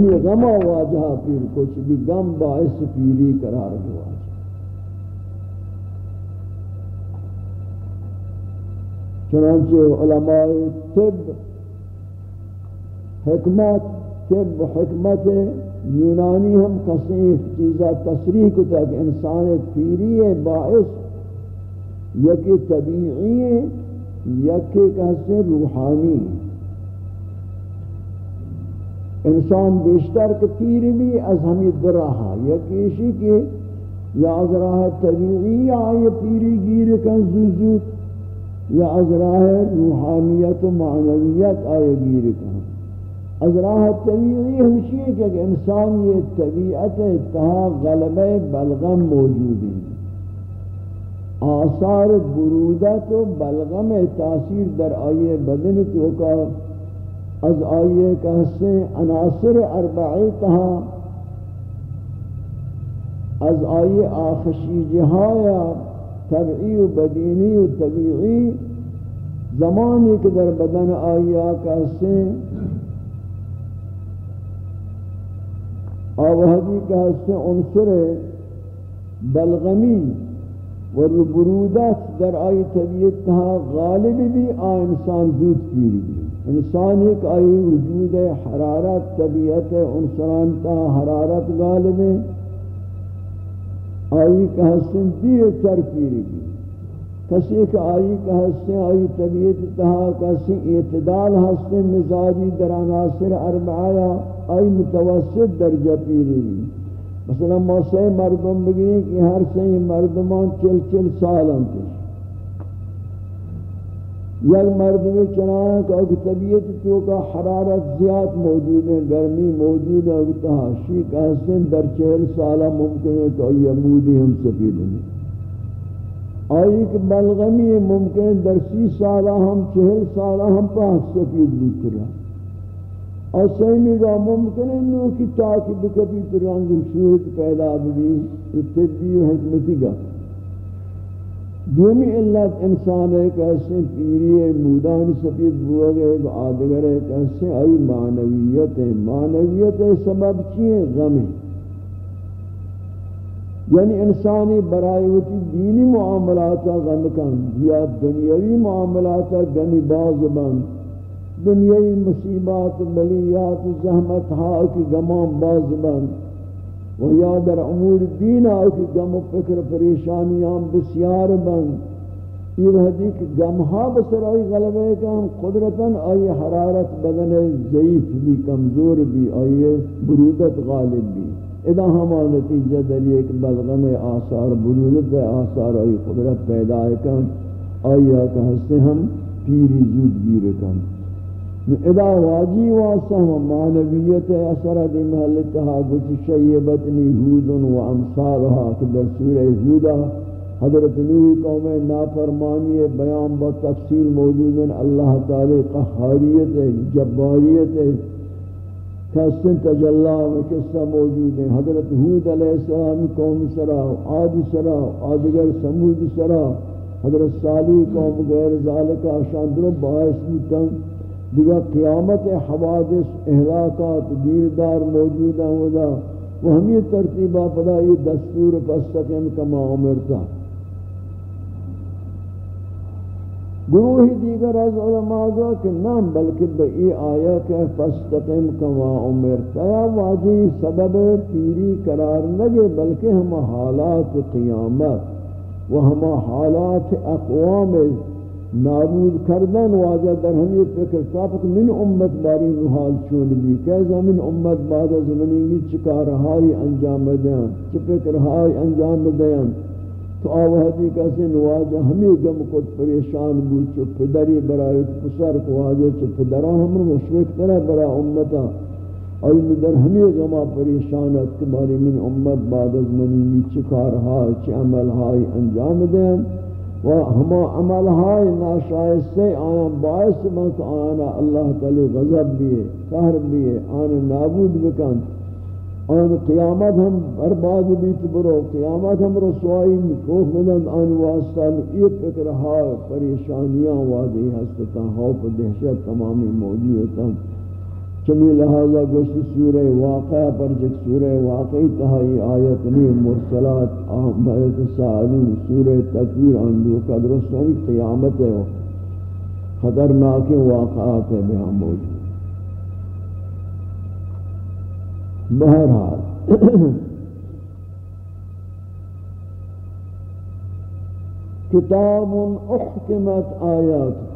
یہ غم واجہ پیر کچھ بھی غم باعث پیری قرار ہوا چنانچہ علماء طب حکمت طب حکمت یونانی ہم کسی چیزا تصریح کو تک انسان پیری باعث یکی طبیعی، یکی کہتے روحانی۔ انسان بیشتر کے پیر بھی از ہمیں دراہا یا کیشی کے یا از راہ طبیعی یا یہ پیری گیر کن زوزوت، یا از راہ روحانیت و معنویت آئے گیر کن. از راہ طبیعی ہمشی ہے کہ انسان یہ طبیعت اتہا غلبہ بلغم موجود ہے. آثار برودت و بلغم تاثیر در آئیے بدن تو کا از آئیے کہستے عناصر اربعی تہا از آئیے آخشی جہایا طبعی و بدینی و طبیعی، زمانی کے در بدن آئیا کہستے آوہدی کہستے عنصر بلغمی و برودت در آئی طبیعت تہا غالب بھی آ انسان زود پیری بھی انسان ایک آئی وجود حرارت، طبیعت انسانتا حرارت غالب ہے آئی کا حسن دیئے ترکیری بھی کسی ایک آئی کا حسن آئی طبیعت تہا، کسی اعتدال حسن مزاجی در عناصر اربعایا آئی متوسط درجہ پیری بھی مثلا ما موسیع مردم بگیئے کہ ہر سے مردمان چل چل سال انتش یک مرد میں چنانا اگر طبیعت تو کا حرارت زیاد موجود ہے، گرمی موجود ہے، اگر تحاشی کا حسن در چہل سالہ ممکن ہے کہ یمودی ہم سفید ہیں۔ آئی کہ بلغمی ممکن ہے، در سی سالہ ہم، چہل سالہ ہم پاک سفید بوت رہا اور سیمی کا ممکن ہے نو کی تاکی بکبی ترانگ صورت پیدا بھی اتبی و حکمتی گا دومی علت انسان ہے کہ ایسے پیری مودان سفید بوا گئے آدگر ہے کہ ایسے آئی معنویت ہے۔ معنویت ہے سبب چیئے غم ہے۔ یعنی انسانی برائے ہوتی دینی معاملات غم کن، یا دنیاوی معاملات غمی باز بند دنیاوی مصیبات بلیات زحمت ہاں کی غمان باز بند و یا در امور دین آئی گم و فکر پریشانیاں بسیار بند. یہ وحدی کہ گمہا بسر آئی غلبہ ہے کہ ہم قدرتاً آئی حرارت بدن ضعیف بھی کمزور بھی آئی برودت غالب بھی ادا ہما نتیجہ در ایک بلغم آثار، برودت آثار آئی قدرت پیدا ہے کہ آئی آکا ہستے ہم پیری زود گیر کن ادا واجی واسہ معنویت اثر دی محل تہا گچ شیبتنی ہود و امثالها کہ در سورہ ہودا حضرت نوح قوم نافرمانی بیان با تفصیل موجود ہے اللہ تعالی قہاریت ہے جباریت ہے کسن تجلا و قصہ موجود ہے حضرت ہود علیہ السلام قوم سرا، عاد سرا آدگر سمود سرا، حضرت صالح قوم غیر ذالک شاندر باعث بودن. دیگر قیامت حوادث احلاقات دیردار موجود ہیں ودا وہ ہمیں ترتیبہ پدا یہ دستور فستقیم کما عمرتا گروہی دیگر از علماء گو کہ نام بلکہ بئی آیا کہ فستقیم کما عمرتا یا واجی سبب پیری قرار لگے بلکہ ہم حالات قیامت و ہم حالات اقوام نابود کردن واجہ در ہمی فکر صافت من امت باری نحال چون بھی کیسا من امت بعد از منینگی چکارہائی انجام دیان چی فکرہائی انجام دیان تو آوہدی کسی نواجہ ہمی گم کت پریشان بود چو پدری برای پسر کو واجہ چو پدران ہمیں مشرک طرح برا امتا اور در ہمی غما پریشانت کماری من امت بعد از منینگی چکارہائی چی عملہائی انجام دیان و ہما عمل ہائے ناشائستے آیا باعث بنت آنا اللہ تعالی غضب بھی ہے قہر بھی ہے آنا نابود بکن. آن قیامت ہم برباد بیت برو، قیامت ہم رسوائی مکوخ مدن آن واسطہ یہ فکر ہائے پریشانیاں وادی ہستتا خوف دہشت تمامی موجود ہوتا چمی لہذا گوشت سورہ واقعہ پر جک سورہ واقعی تہائی آیت نی مرسلات آمد سالون سورہ تکویر اندو قدرستانی قیامت ہے خطرناک واقعات ہے بیان موجود بہرحال کتاب احکمت آیات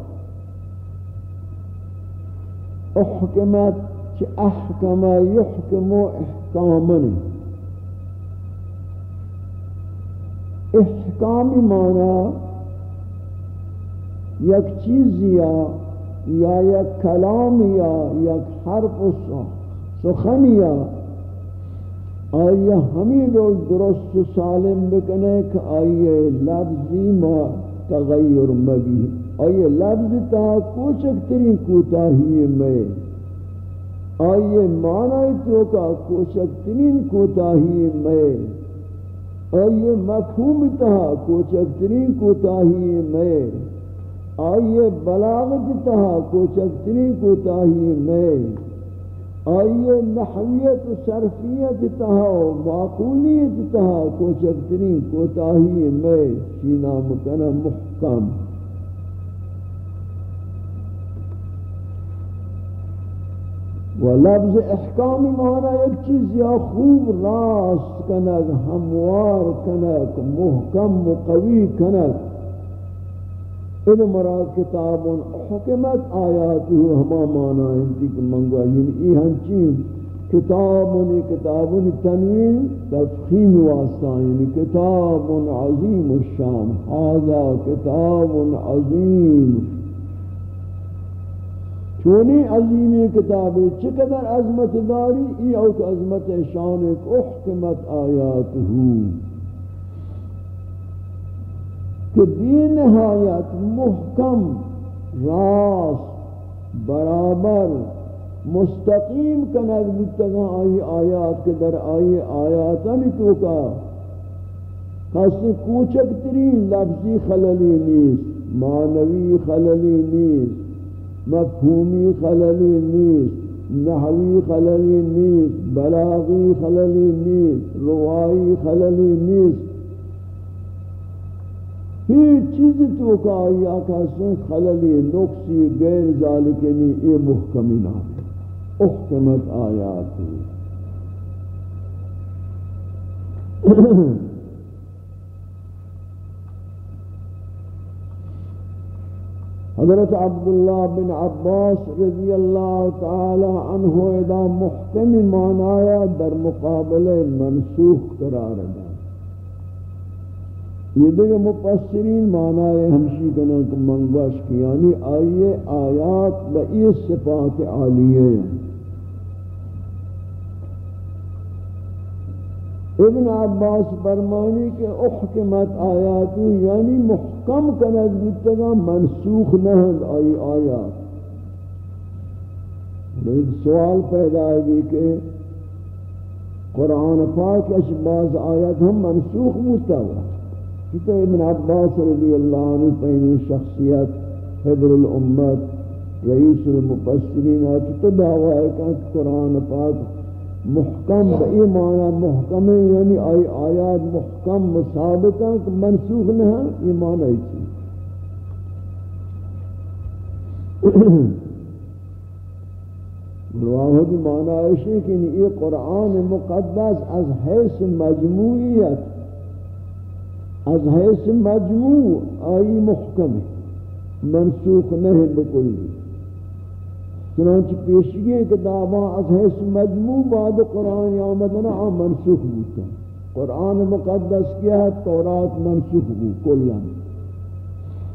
احکمت چی احکم یحکم احکامنی احکامی مانا یک چیز یا یا یک کلام یا یک حرف و سخن یا آیا ہمیں دول درست سالم بکنے کہ آئیے لفظی ما تغیر مبی آئیے لفظ تا کوچک ترین کوتاہی میں، آئیے معنی تو کا کوچک ترین کوتاہی میں، آئیے مفہوم تا کوچک ترین کوتاہی میں، آئیے بلاغت تا کوچک ترین کوتاہی میں، آئیے نحویت و صرفیت تہا و معقولیت تہا کو چکترین کوتاہی میں شینا مکنہ محکم۔ و لفظ احکام مانا ایک چیز یا خوب راست کنک ہموار کنک محکم و قوی کنک ان مراد کتاب حکمت آیات ہو ہما مانا انتی کہ منگوا یعنی ای ہنچین کتاب کتاب تنوین تفخیم واسطہ. یعنی کتاب عظیم الشام هذا کتاب عظیم. چونی عظیمی کتابی چقدر عظمت داری، ای اوک عظمت شان ایک احکمت آیات ہوں کہ بی نہایت محکم، راست، برابر، مستقیم کنگ بودتگا آئی آیات کے در آئی آیاتانی تو کا. خاصی کوچک ترین لفظی خللی نیست، معنوی خللی نیست. مفہومی خللی نیست نحوی خللی نیست بلاغی خللی نیست روائی خللی نیست ہیچ چیز تو کا آیا کہاسن خللی نقصی غیر ذالکنی اے محکمی نام. احکمت آیات. حضرت عبداللہ بن عباس رضی اللہ تعالی عنہ ادا محکم مانایا در مقابل منسوخ قرار دا یہ دیکھ مفسرین معنی ہمشی کنا کو منگوش کی یعنی آئیے آیات بئی صفات عالیہ ہیں۔ ابن عباس فرمانی کہ احکمت آیاتو یعنی محکم کنک بودتگا منسوخ نہد آئی آیات۔ سوال پیدا ہے کہ قرآن پاک اش بعض آیات ہم منسوخ بودتا تو ابن عباس رضی اللہ عنہ پہنی شخصیت حبر الامت، رئیس المفسرین آتی تو دعویٰ ہے کہ قرآن پاک محکم بئی معنی محکم ہے یعنی آئی آیات محکم مصابتا کہ منسوخ نہ ہے یہ معنی ہی چیز رواہ کی معنی ہے کہ یہ قرآن مقدس از حیث مجموعیت، از حیث مجموع آئی محکم منسوخ نہیں بکلی چنانچہ پیشگی کتاباں از حیث مجموع بعد قرآن آمدنا منسوخ بوتا قرآن مقدس کیا ہے، تورات منسوخ بو کلا.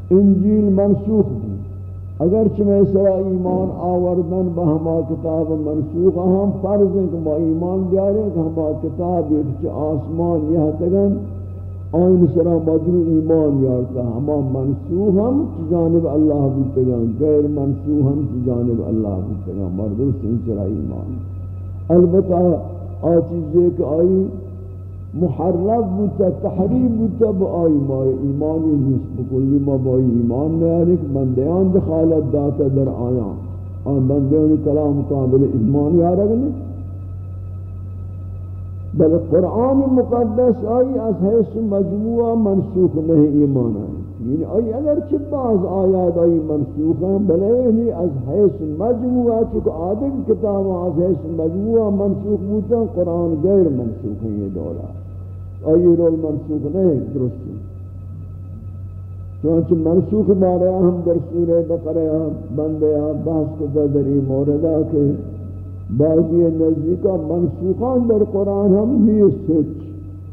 انجیل منسوخ بو اگرچہ میں سرا ایمان آوردن بہما کتاب منسوخ ہم فرض ہیں کہ با ایمان بیارے کہ ہما کتاب ایک آسمان یہ تگن آئین سرا مدنو ایمان یارتا ہما منسوح ہم چی جانب اللہ بودتگان غیر منسوح ہم چی جانب اللہ بودتگان مردو سن سرا ایمان۔ البتہ آچیز ایک آئی محرف بودتا تحریب بودتا با آئی ما ایمانی نیست۔ بکلی ما با ایمان نیارک بندیان دخالت داتا در آیان۔ اور بندیوں کلام قابل ایمان یارگ نہیں بل قرآن مقدس آئی از حیث مجموعہ منسوخ نہیں ایمان آئی. یعنی آئی اگر چھ بعض آیات آئی منسوخ ہیں بلے یعنی از حیث مجموعہ چکہ آدم کتاب از حیث مجموعہ منسوخ بوتا قرآن غیر منسوخ ہے یہ دورہ. آئی رول منسوخ نہیں درستی چونچہ منسوخ بارے ہم در سورہ بقرہ بندے بحث کو در موردہ کے بعضی نزدیکا منسوخان در قرآن ہم نیست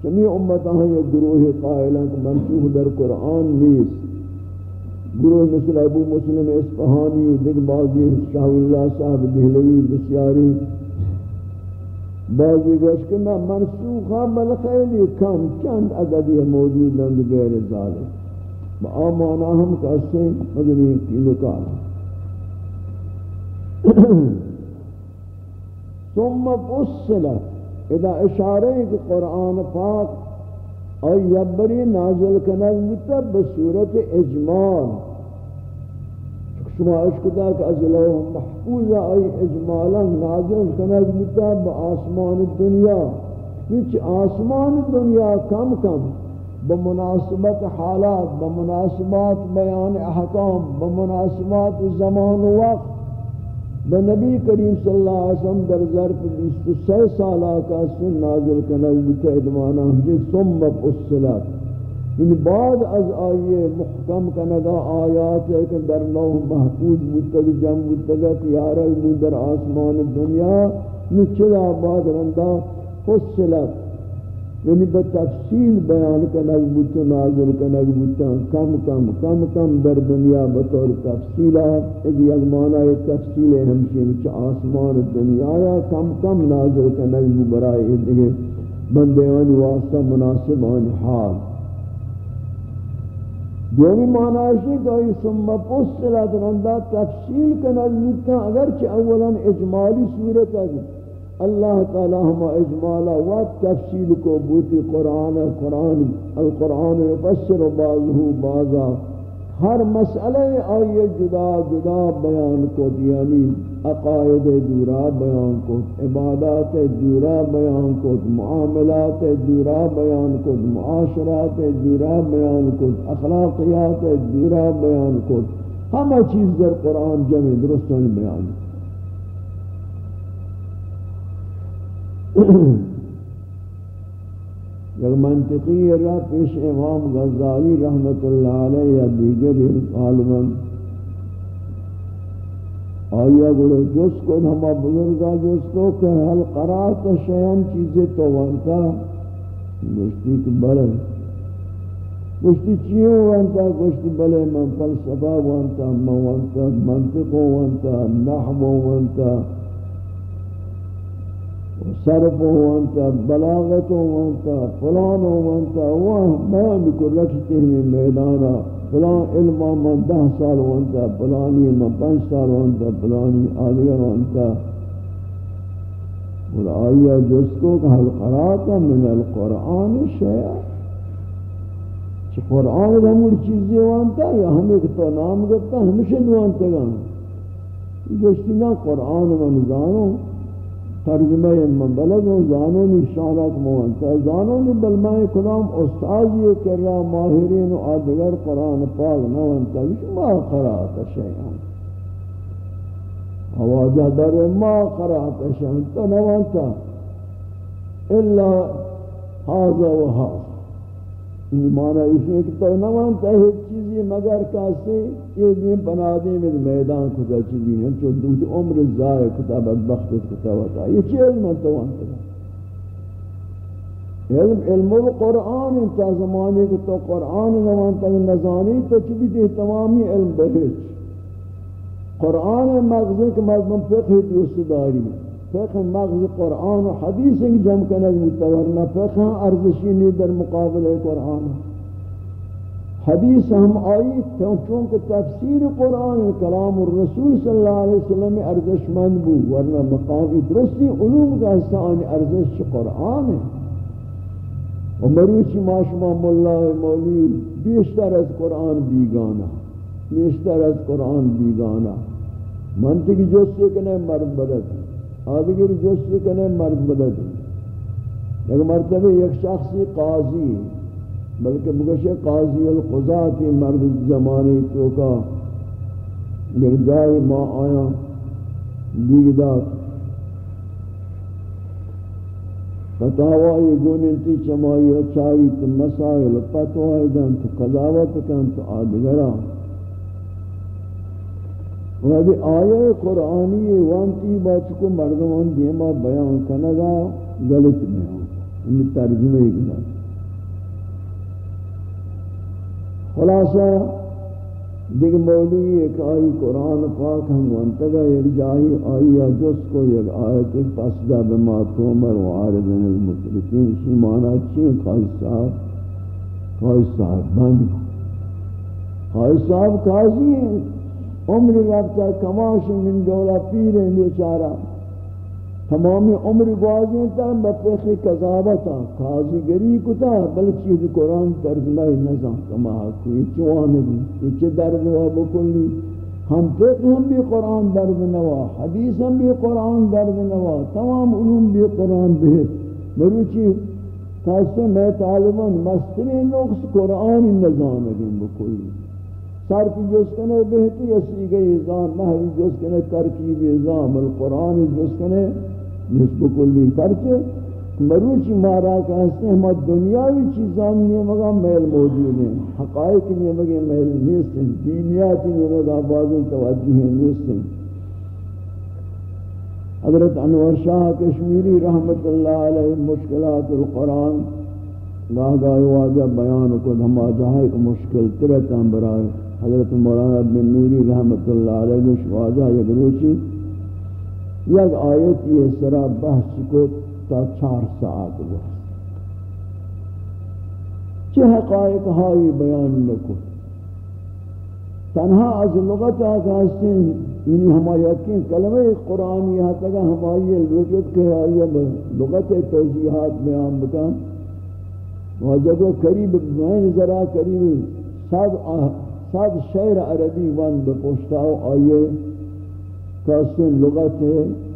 چمی امت ہیں یہ گروہ قائلہ کہ منسوخ در قرآن نیست. گروہ مثل ابو مسلم اسفہانی و دیکھ بعضی شاہ اللہ صاحب دہلوی بسیاری. بعضی گوش کہ میں منسوخہ بل خیلی کم، چند عددی موجود ہیں غیر ظالم. با آمانا ہم کہتے ہیں مدنی کیلو کالا ثم فصلت. اذا اشارے کہ قرآن پاک اور یبری نازل کنگ متب مطلب بصورت اجمال. شما اشکتا کہ از لوح محفوظ آئی اجمالا نازل کنگ متب مطلب آسمان الدنیا کچھ آسمان الدنیا کم کم بمناسبت حالات بمناسبات بیان احکام بمناسبات زمان و وقت بنبی کریم صلی اللہ علیہ وسلم در ظرف 26 سالہ کا سن نازل کنگ بتعید مانا ہمیں جی، ثم فصلت۔ ان بعد از آئیے محکم کنگا آیات ہے کہ در نوح محفوظ متگ جم متگت یارل در آسمان دنیا نچلا بعد رندہ فصلت۔ یعنی بتفصیل بیان کنگ بوتا نازل کنگ بوتا کم کم کم کم در دنیا بطور تفصیلہ اذ یک معنی تفصیل ہمشین چا آسمان دنیا یا کم کم نازل کنگ بو برائی دیگے بندیان واسطہ مناسبان حال. یعنی دومی معنی ہے کہ یہ ثم پسلت رندہ تفصیل کنگ بوتا اگرچہ اولا اجمالی صورت ہے اللہ تعالی ہم اجمالا و تفصیل کو بوتی قرآن قرآن، القرآن یفسر بعضه بعضا ہر مسئلہ آئیے جدا جدا بیان کو یعنی عقائد دورا بیان کو، عبادات دورا بیان کو، معاملات دورا بیان کو، معاشرات دورا بیان کو، اخلاقیات دورا بیان کو ہم چیز در قرآن جمع درستان بیان یک منطقی را پیش امام غزالی رحمت اللہ علیہ یا دیگر عالمان. آیا گوڑے جس کو ہما بزرگا جس کو کہ حل قرآت شیئن چیزیں تو وانتا. گوشتی کہ بلے. گوشتی چیوں وانتا؟ گوشتی بلے من فلسفہ وانتا من وانتا منطق وانتا، نحو وانتا. صرف وانتا، بلاغت وانتا، فلان وانتا وان بیان بکر رکھتے ہیں میدانا، فلان علم من دہ سال وانتا، فلانی من پنج سال وانتا، فلانی آدگر وانتا۔ اور آیا جس کو کہ حل قراتا من القرآن شیع چھ قرآن دمور چیزی وانتا یا ہمیں کتا نام گفتا، ہمیشہ دوانتا گا جوشتی نا قرآن من زانو ترجمہ من بلد و زانون اشارت موانتا زانونی بلمائی کلام استازی کر رہا ماہرین و آدگر قرآن پاک نوانتا ما قرآتا شیئن آوازہ در ما قرآتا شیئن تو نوانتا الا حاضر و حاضر ایمان اس کہ تو نہ مانتا ہے چیزی مگر کاسے یہ دین بنا دے میں میدان کو جا چیزی ہیں جو دود عمر ضائع کتا بدبخت کتا ہوتا یہ چی علم تو انت علم علم القرآن تا زمانے کو تو قرآن نہ مانتا ہے نزانی تو چبی دے تمامی علم بہت قرآن مغزی کے مضمون فقہ دوست داری فقہ مغز قرآن و حدیث کی جمع کنگ متورنا فقہ ارزشی در مقابل قرآن. حدیث ہم آئی چونکہ تفسیر قرآن کلام الرسول صلی اللہ علیہ وسلم ارزش مند بو ورنہ مقامی درستی علوم کا حصہ آنی ارزش قرآن. ہے و مروچی ما شما ملا مولی بیشتر از قرآن بیگانا بیشتر از قرآن بیگانا منطقی جوسے کنے مرد بلد آدھگر جوسے کنے مرد بلد ایک مرتبہ ایک شخصی قاضی، بلکہ بگشے قاضی القضاتی مرد زمانی تو کا ایک جائے ما آیا دیگدات فتاوائی گوننتی چمائی اچائی تو مسائل پتوائی دن تو قضاوت کن تو آدگرہ وہی آیہ قرآنی وانتی بات کو مردمان دیما بیان کنگا غلط میں ہوں ان یعنی ترجمہ ہی خلاصہ، دیکھ مولوی ایک آئی قرآن پاک ہم وانتگا ایک جائی آئی جس کو ایک آیت ایک پسدہ بما تومر وعارضن المسلکین اسی معنی چین خواہش صاحب خواہش صاحب، بند۔ خواہش صاحب قاضی ہیں۔ عمر رفتا کماش من دولا پیر بیچارا. تمام عمر گوازیں تا بپیخی قضاوتا قاضی گری کتا، بل چیز قرآن ترجمہ نظام کما کوئی چوانگی یہ چھ درد ہوا بکلی ہم فقہ ہم بھی قرآن درد نوا. حدیث ہم بھی قرآن درد نوا. تمام علوم بھی قرآن بہت. مروچی تاسے میں طالبان مسترین نقص قرآن نظام اگن بکلی سر جس کنے بہتی اسی گئی ازام محوی جس کنے ترکیب ازام القرآن جس کنے نسب کلی پرچے مروچی مارا کہستے ہیں ہم دنیاوی چیزان نہیں مگا میل موجود ہیں، حقائق نہیں مگا میل نیستن دینیاتی نہیں مگا بازن توجہ نیستن حضرت انور شاہ کشمیری رحمت اللہ علیہ مشکلات القرآن گاہ گاہ واجہ بیان کو ہما جہاں ایک مشکل ترتا برائے حضرت مولانا بن نوری رحمت اللہ علیہ کو شواجہ یک روچی، یک آیت یہ سرا بحث کو تا چار ساعت ہوا چہ حقائق ہائی بیان لکو تنہا از لغت آگا سن یعنی ہما یقین کلمہ قرآن یہاں تک ہمائی لوجت کے آئیے لغت توجیحات بیان بکن، واجہ کو قریب میں ذرا قریب سب صد شعر عربی ون بپوشتا و آئیے کسن لغت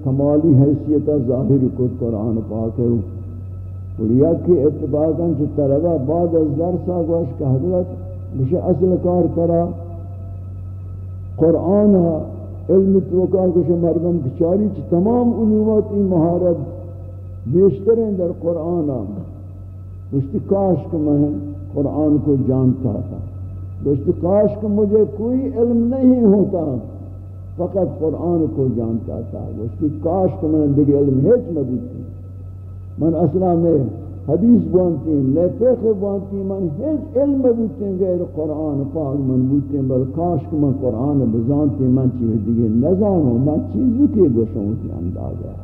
کمالی حیثیت ظاہر کت قرآن پاک ہے۔ اور یک کی اتباقاً چھ طلبہ بعد از درسا گوش کہ حضرت مجھے اصل کار کرا قرآن علم توقع کش مردم بچاری چھ تمام علومات این مہارت بیشتر ہیں در قرآن مجھتی کاش کہ میں قرآن کو جانتا تھا۔ گوشت کاش کہ مجھے کوئی علم نہیں ہوتا، فقط قرآن کو جانتا تھا۔ گوشت کاش کہ میں دیکھ علم ہیچ میں من اصلا میں حدیث بانتی ہیں لے پیخ بانتی ہیں من ہیچ علم بوتی ہیں غیر قرآن پاک من بوتی ہیں بل کاش کہ من قرآن بزانتی ہیں من چیز دیگے نظام ہوں من چیزو کے گوشوں کی اندازہ۔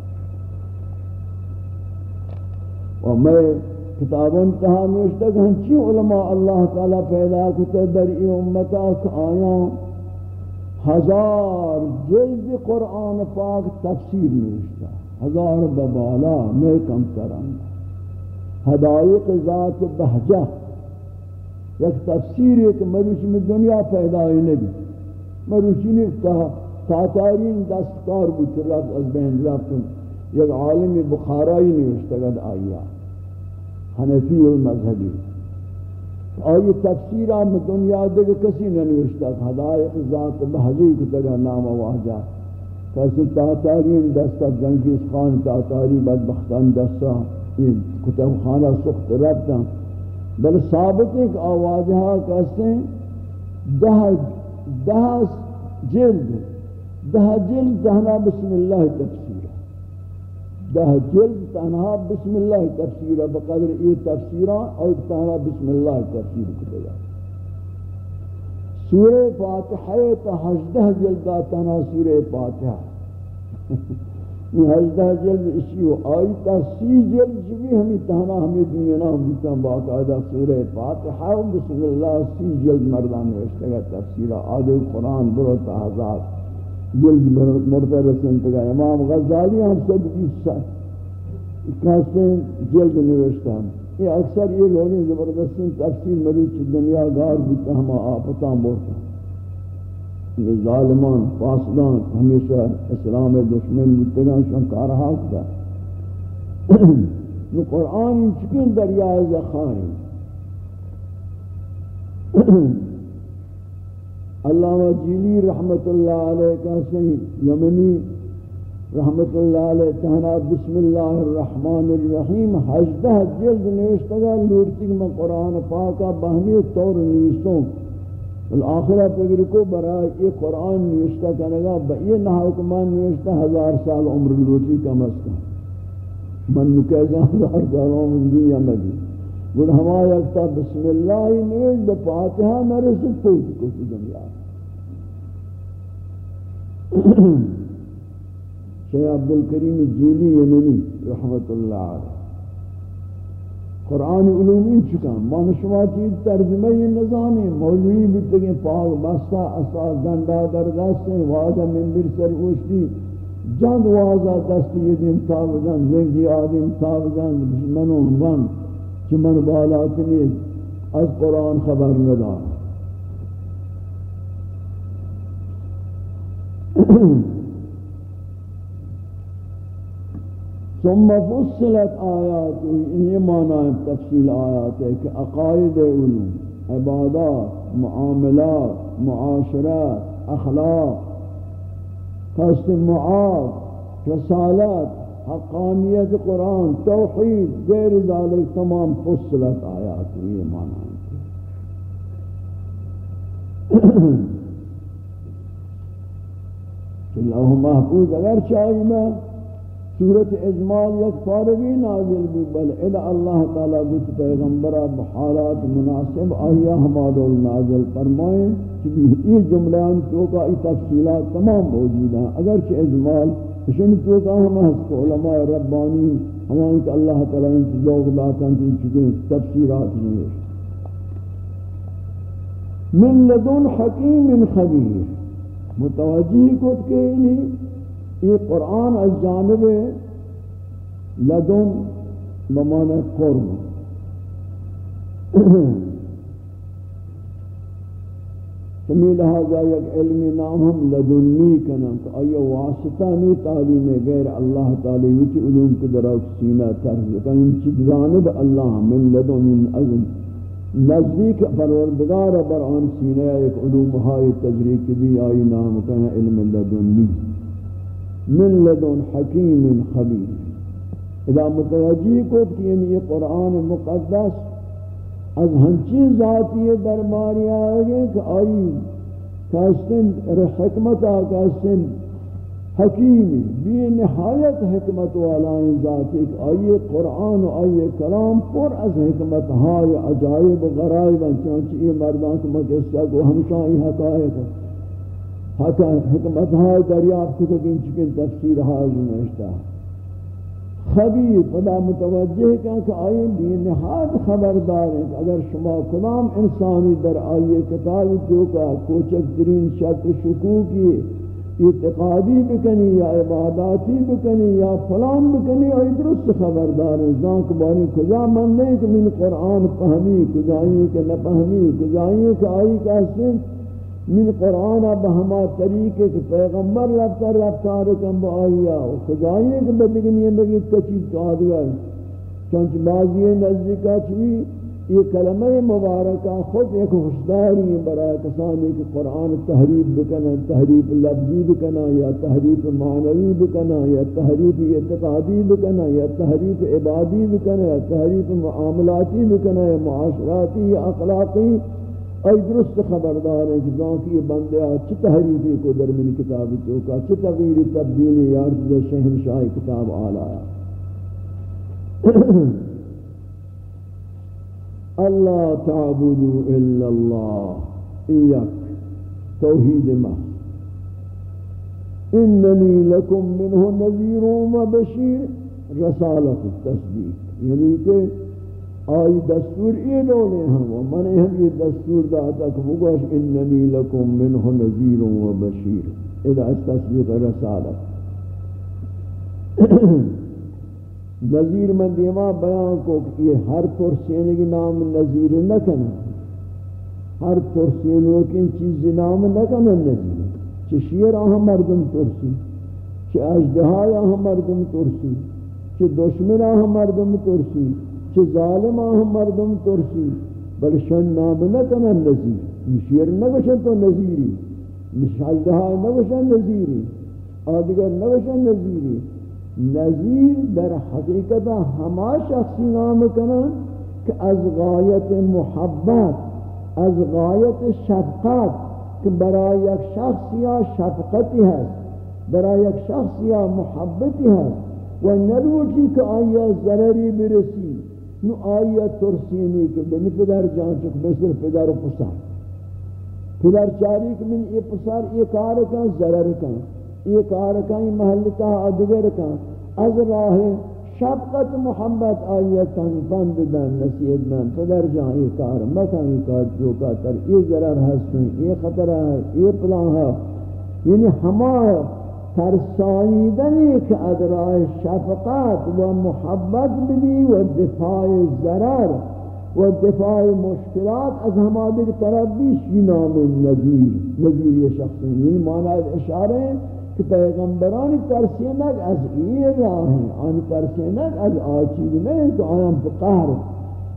اور میں کتابوں تہا نوشتا کہ ہنچی علماء اللہ تعالی پیدا کتا در ای امتا کہ آیا ہزار جلد قرآن پاک تفسیر نوشتا، ہزار ببالا نیکم تران ہدایق ذات بہجہ، یک تفسیر ہے کہ مروچی میں دنیا پیدا ہی نبی۔ مروچی نے کہا تاتارین دستکار بود رفت از بین رفت یک عالم بخارائی نوشتا گد آیا۔ حنفی و مذہبی۔ آئی تفسیر آم دنیا دیکھ کسی نے نوشتا ہدایت ذات بحجی کو تگا نام واجہ۔ کسی تاتارین دستا جنگیز خان تاتاری بدبختان دستا یہ کتب خانہ سخت ربتا بل ثابت ایک آواجہ ہاں کسی دہ دہ جلد دہ جلد دہنا بسم اللہ تفسیر۔ ده جلد تنها بسم اللہ تفسیر بقدر یہ تفسیرہ اور تنها بسم اللہ تفسیر کتگا سورہ فاتحہ تا ہجدہ جلدہ تنها سورہ فاتحہ یہ ہجدہ جلد اسی ہو. آئی تا سی جلد جبی ہمیں تہنا ہمیں دنیا ہم بیتا باقاعدہ سورہ فاتحہ بسم اللہ سی جلد مردان رشتگا تفسیرہ. آدھے قرآن برو تا ہزار جلد مرتبہ رسن تگا امام غزالی ہم سب اس کہتے ہیں، جلد نوشتا یہ اکثر یہ لوگیں زبردستین تفسیر مریض دنیا گار بیتا ہم آپتاں بورتا یہ ظالمان، فاسدان، ہمیشہ اسلام دشمن متگان شان کارہا کتا نو قرآن چکن دریائے زخاری علامہ جیلی رحمت اللہ علیہ کا صحیح یمنی رحمت اللہ علیہ تہنا بسم اللہ الرحمن الرحیم حجدہ جلد نوشتگا لورتی میں قرآن پاکا بہمی طور نیستوں والآخرہ پگر کو برای یہ قرآن نوشتہ کرنگا با یہ نحکمان نوشتہ ہزار سال عمر لوٹی کم از کم من نکیزا ہزار سال عمر دنیا مگی گل ہما یکتا بسم اللہ ہی نوش با پاتحہ نرسد پوت کو دنیا شیخ عبدالکریم جیلی یمنی رحمت اللہ علیہ۔ قرآن علومی چکا۔ مان شما چیز ترجمہ یہ نظامی، مولوی بیتے بیتگیں پاک بستا اسا گنڈا در دست واضح منبر سر اوشتی۔ جند واضح دستی، یہ دیم تابدن زنگی آدم تابدن منو من۔ چی من بالاتنی از قرآن خبر ندار ثم فصلت آیات یہ معنی تفصیل آیات ہے کہ عقائد علوم، عبادات، معاملات، معاشرات، اخلاق قصد معاد رسالات حقانیت قرآن، توحید، غیر ذالک، تمام فصلت آیات یہ معنی کہ لوح محفوظ اگر چاہیے میں صورت اجمال یک فارغی نازل بھی، بل الہ اللہ تعالیٰ بس پیغمبرہ بحالات مناسب آیا ہمارا نازل فرمائیں۔ کہ یہ جملیان چوکا ای تفصیلات تمام موجود ہیں۔ اگرچہ اجمال اشن چوکا ہم حسک علماء ربانی ہمیں کہ اللہ تعالیٰ ان کی ذوق داتا ان چکے تفسیرات میں من لدن حکیم خبیر متوجہ کت کے انہیں یہ قرآن از جانب لدن بمانا قرب سمی لہذا یک علمی نام ہم لدنی کنن کہ آیا واسطہ نہیں تعلیم غیر اللہ تعالی وچ علوم کے دراؤ سینہ طرز کہ ان جانب اللہ من لدن من ازم نزدیک پروردگار بر آن سینہ ایک علوم ہائی تجریک بھی آئی نام کہنا علم لدنی۔ من لدن حکیم خبیر۔ اذا متوجہ کو کہ یعنی یہ قرآن مقدس از ہنچی ذاتی درباری آئے کہ آئی کہستن حکمت آکستن حکیمی، بی نہایت حکمت والائیں ذاتی کہ آئی قرآن و آئی کلام پر از حکمت ہائی عجائب و غرائب چنانچہ یہ مردان کو مکسہ کو ہمشہ ہی حقائق ہے حتی حکمت ہائی دریافت کو کہ انچکن تفسیر حاضر نشتا خبیر خدا متوجہ کہا کہ آئی بھی نہاد خبردار ہے اگر شما کلام انسانی در آئی کتاب جو کا کوچک ترین شک شکوکی اعتقادی بکنی یا عباداتی بکنی یا فلان بکنی، آئی درست خبردار ہے زانک بانی کجا من نہیں کہ من قرآن فہمی کجائیں کہ نہ فہمی کجائیں کہ آئی کہتے ہیں من قرآن بہما طریقے کہ پیغمبر رفتار رفتار کم با آئیا و خدایی کہ بدگنی بگی کچی تو آدگر چونچہ بعضی نزدیکا چوی یہ کلمہ مبارکہ خود ایک خوشداری برای کسانی کہ قرآن تحریف بکنا، تحریف لفظی بکنا، یا تحریف معنوی بکنا، یا تحریف اعتقادی بکنا، یا تحریف عبادی بکنا، یا تحریف معاملاتی بکنا، یا معاشراتی یا اخلاقی ای درست خبردار ہیں کہ زان کی بندے چھ تحریفی کو در من کتاب چوکا چھ تغییر تبدیلی یارد در شہنشاہ کتاب آلایا اللہ تعبدو الا اللہ، ایک توحید ما. اننی لکم منہ نذیر و بشیر رسالت التصدیق یعنی کہ آئی دستور یہ لونے ہم، و من ہم یہ دستور داتا کہ بگوش اننی لکم منہ نذیر و بشیر۔ اذا تصدیق رسالت۔ نظیر من دیما بیان کو کہ یہ ہر ترسینے کی یعنی نام نظیر نہ کنا ہر ترسینے کی یعنی چیز نام نہ کنا نظیر چه شیر آها مردم ترسی چه اجدهای آها مردم ترسی چه دشمن آها مردم ترسی چه ظالم آها مردم ترسی بل شن نام نکنن نزیر شیر نبشن تو نزیری اجدهای نبشن نزیری آدگر نبشن نزیری نزیر در حقیقت ہما شخصی نام کنن کہ از غایت محبت، از غایت شفقت کہ برای یک شخص یا شفقتی ہے برای یک شخص یا محبتی ہے و نروٹی کہ آیا ضرری برسی۔ نو آیا ترسینی کہ بنی پدر جان چک بسر پدر و پسر. پدر چاری کہ من یہ پسر، یہ کار کن، ضرر کن. یہ کار کن، یہ محلتا ادگر کن. از راہ شفقت محبت آیتاً بند دن نصیحت من. پدر جان یہ کار مکان یہ کار جو کا تر یہ ضرر ہستیں یہ خطر ہے، یہ پلان ہے. یعنی ہما ترساییدنی که ادرای شفقت و محبت بلی و دفاع ضرر و دفاع مشکلات از همه دیگه طرف بیش نام نظیر نظیر شخصی. یعنی معنی اشاره که پیغمبرانی ترسینک از این راه آن ترسینک از آچیز نه که آنم فقهر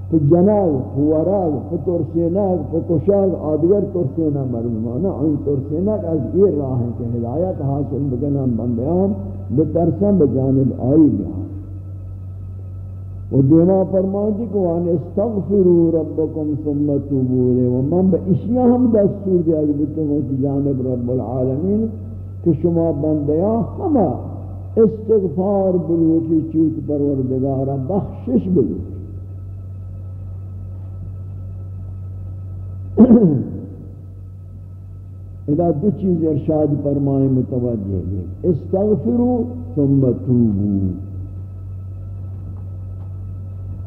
قہر پہ جناغ پہ وراغ پہ ترسینک پہ کشاغ آدگر ترسینہ مردمانا آن ترسینک از یہ راہ ہیں کہ ہدایت حاصل بکنم بندیان، بترسن بجانب آئی بیان. و دیما فرمانتی کہ وان استغفروا ربکم ثم توبوا لے و من با اشیاء ہم دستور دیا کہ بتنگو جانب رب العالمین کہ شما بندیاں ہما استغفار بلوٹی چوت پروردگارا بخشش بلوٹی اذا دو چیز ارشاد فرمائے متوجہ لیں استغفروا ثم توبوا۔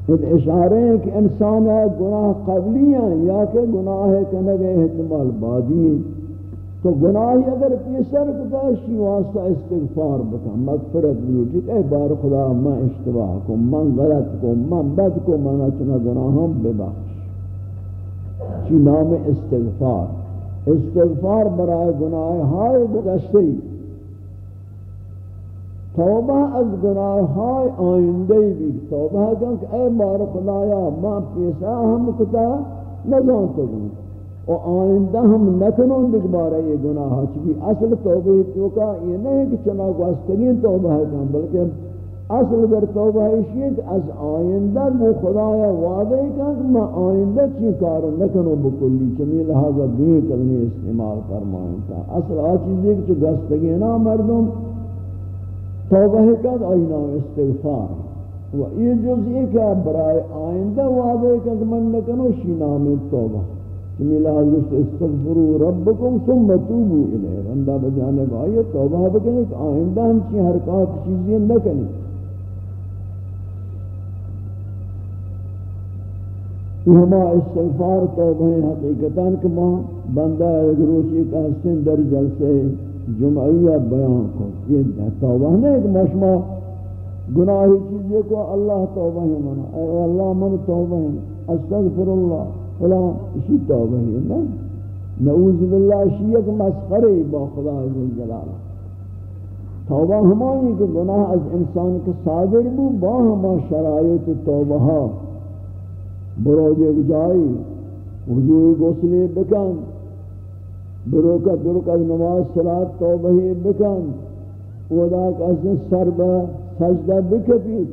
ایک اشارے ہیں کہ انسان ہے گناہ قبلی ہیں یا کہ گناہ ہے کہ نگے احتمال بعدی ہیں۔ تو گناہی اگر پیسر کتا شی واسطہ استغفار بکا، مغفرت بلوٹی اے بار خدا، میں اشتباہ کو من غلط کو من بد کو مانا چنا گناہم ببخش۔ شی نام استغفار۔ استغفار برائے گناہ ہائے بگشتی توبہ از گناہ ہائے آئندے بھی۔ توبہ کہ اے بار خدایا میں پیسا ہم کتا نظام تو گوں و آئندہ ہم نکنون دیکھ بارا یہ گناہ چکی اصل توبہ تو کا یہ نہیں کہ چنا گوستگین توبہ ہے بلکہ اصل در توبہ ہے کہ از آئندہ مو خدایا وعدہ کہ میں آئندہ چی کار نکنوں بکلی چمی لہذا دوئے کلمی استعمال فرمائیں تا. اصل آ چیز ہے کہ گوستگینا مردم توبہ ہے کہ آئینہ استغفار و یہ جز یہ کہ برائے آئندہ وعدہ کہ من نکنو شی نام توبہ. میلا حضرت استغفروا ربکم ثم توبوا الیہ. رندہ بجانب آئیے توبہ بکنے کہ آئندہ ہم چی حرکات چیزیں نہ ہما استغفار توبہ حقیقتاً کہ ماں بندہ ایک روچی کا حسن در جلسے جمعیہ بیان کو یہ توبہ نہیں کہ مشما گناہی چیزیں کو اللہ توبہ ہے منا اے اللہ من توبہ ہے استغفر اللہ فلا اسی توبہ ہے۔ نا نعوذ باللہ اسی ایک مسخرے با خدا عزیز جلال۔ توبہ ہمانی کہ گناہ از انسان کے صادر بو، با ہما شرائط توبہ ہاں برو دیکھ جائی وضوع غسل بکن. برو کا درک از نماز صلاة توبہ بکن. ودا کا سر با سجدہ بکپید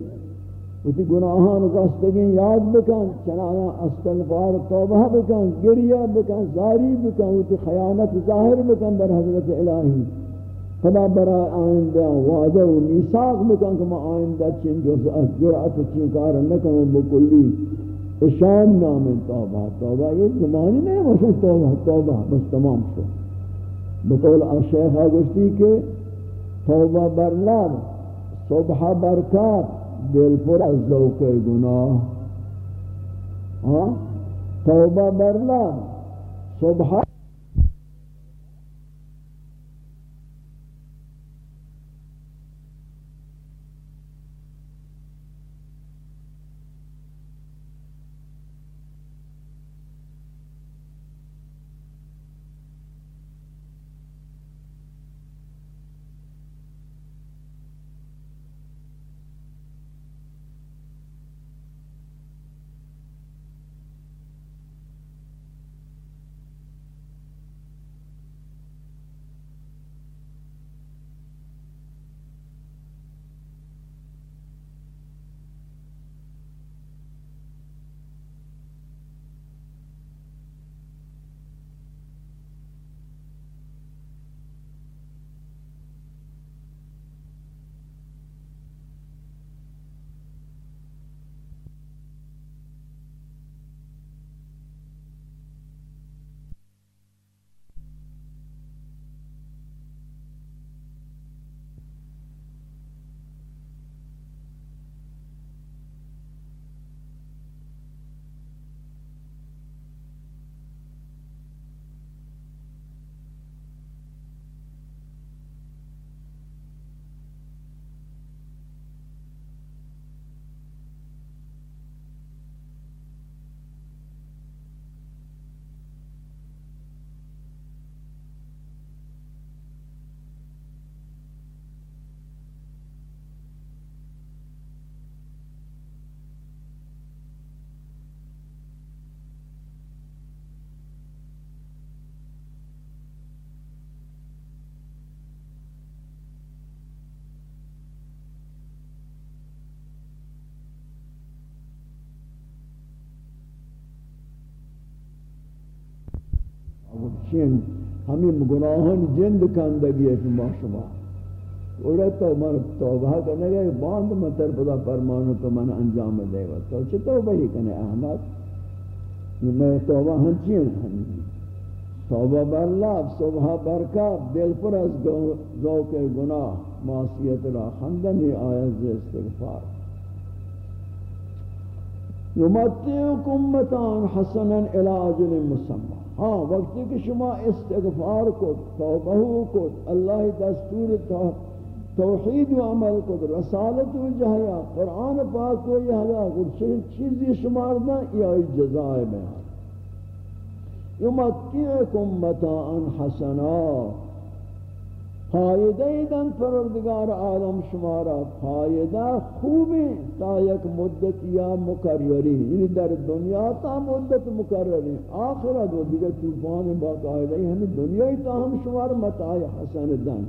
وتی گناہان قصدگین یاد بکن. چنانا استغفار توبہ بکن. گریہ بکن. زاری بکن. وتی خیانت ظاہر بکن در حضرت الہی خدا برا آئندہ وعدہ و میثاق بکن کہ میں آئندہ چین جرعت چین کار نکنوں بکلی اشان نام توبہ توبہ یہ زمانی نہیں مشن توبہ توبہ بس تمام شو۔ بقول الشیخ آگوشتی کہ توبہ برلار صبح برکات دل پر از ذوق گناہ۔ ہاں توبہ برلا صبح چین ہمیں گناہان جند کندگی ہے کہ ما شما اور تو من توبہ کرنے گئے باند من پدا فرمانو تو من انجام دے گا تو چھ توبہ ہی کنے احمد میں توبہ ہنچین ہنچین توبہ بر لب صبح برکات دل پر از ذوق گناہ معصیت را خندنی آیت استغفار یمتعکم متان حسنا الى اجل مسمى ہاں وقتی کہ شما استغفار کو توبہ کو اللہ دستور توحید و عمل کو رسالت و جہیا قرآن پاک کو یہ حلا گرچہ چیزی شمار نہ یا جزائے میں یمتعکم متاعن حسنات فائدہ دن پروردگار عالم شمارا فائدہ خوبی تا یک مدت یا مکرری یعنی در دنیا تا مدت مکرری آخرت و دیگر طوفان باقاعدہ ہمیں یعنی دنیا تا ہم شمار متاع حسن دن۔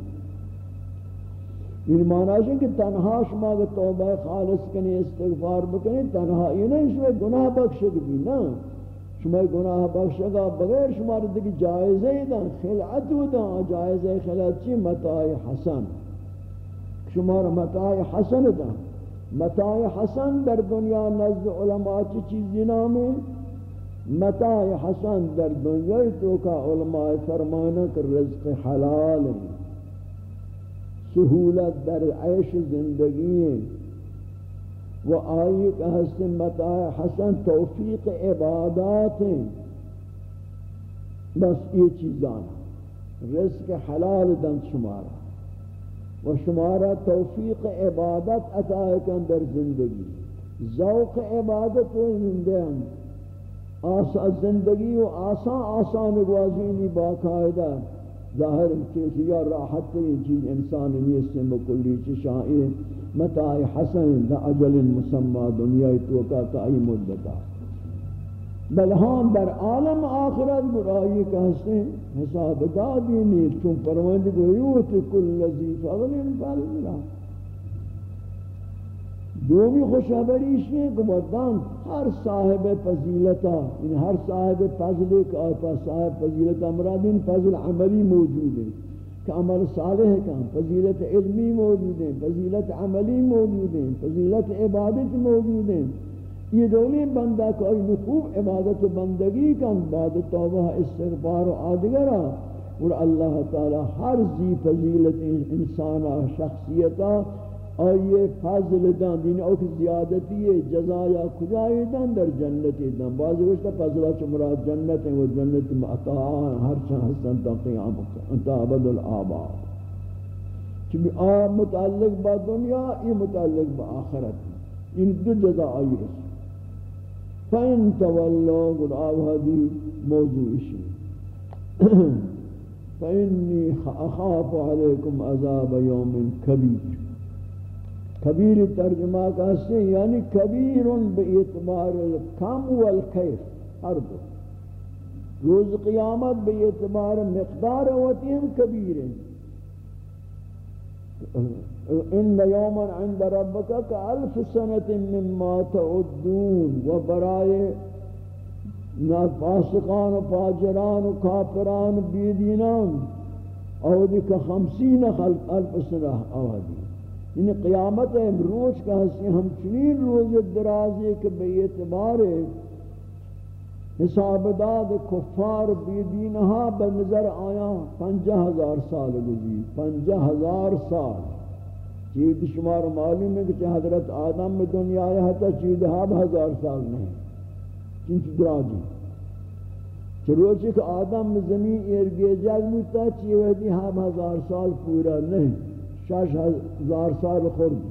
یہ معنی ہے کہ تنہا شما توبہ خالص کنی، استغفار بکنی تنہا یہ نہیں شما گناہ بخشد بھی نا شما گناہ بخشگا بغیر شما دیگه جائزه دن خلعت دن جائزه خلعت چی؟ متاع حسن. شما متاع حسن دن. متاع حسن در دنیا نزد علماء چی چیزی نامی؟ متاع حسن در دنیا تو کا علماء فرمانا کہ رزق حلال سہولت در عیش زندگی. و آئی کا حسن متاع حسن توفیق عبادات. ہیں بس یہ چیزان رزق حلال دن شمارا. و شمارا توفیق عبادت عطا کن در زندگی. ذوق عبادت و زندگی آسان زندگی و آسان آسان گوازینی باقاعدہ ظاہر چیز یا راحت ترین چیز انسان نیست مکلی چی شائع متاع حسن دا اجل مسمى دنیا توقع تائی مدتا بل ہاں در عالم آخرت برائی کا حسن حساب دادی نیت چون پروند گویوت کل لذی فضل فضل دومی خوشحبریش ہے کہ مدان ہر صاحب فضیلتا یعنی ہر صاحب فضل کا صاحب فضیلتا مرادین فضل عملی موجود ہے، کہ عمل صالح کا فضیلت علمی موجود ہیں، فضیلت عملی موجود ہیں، فضیلت عبادت موجود ہیں۔ یہ دولی بندہ کو خوب عبادت بندگی کا بعد توبہ، استغفار و آدگرہ۔ اور اللہ تعالی ہر زی فضیلت انسان شخصیتا اور یہ فضل دان دین اوک زیادتی ہے جزایا کجائی دان در جنتی دان بعضی وقت فضلہ چمرات جنت ہیں وہ جنت معطاء ہر چاہ حسن تا قیام انتا عبد العباد چونکہ آ متعلق با دنیا یہ متعلق با آخرت ان دو جزا آئی رسول فَإِن تَوَلَّوْا قُلْ آوْهَدِي موضوع شيء فَإِنِّي أَخَافُ عَلَيْكُمْ عَذَابَ يَوْمٍ كَبِيرٍ کبیر ترجمہ کا سے یعنی کبیر بے اعتبار الکم والخیر ہر دو روز قیامت بے اعتبار مقدار ہیں کبیر إن یوما عند ربک کا الف سنت مما تعدون و برائے فاسقان و فاجران و کافران بیدینان اودی کا خمسین خلق ألف سنہ اودی یعنی قیامت امروز کا حسی ہم چنین روز درازی کے بے اعتبار حساب داد کفار بیدینہا بنظر آیا، پنجہ ہزار سال گزی پنجہ ہزار سال۔ چید شمار معلوم ہے کہ حضرت آدم میں دنیا آیا ہے چید ہاب ہزار سال نہیں۔ چنچ درازی۔ چروچی کہ آدم زمین ارگی جاگ مجھتا چیوہ دی ہاب ہزار سال پورا نہیں۔ شش ہزار سال خورد.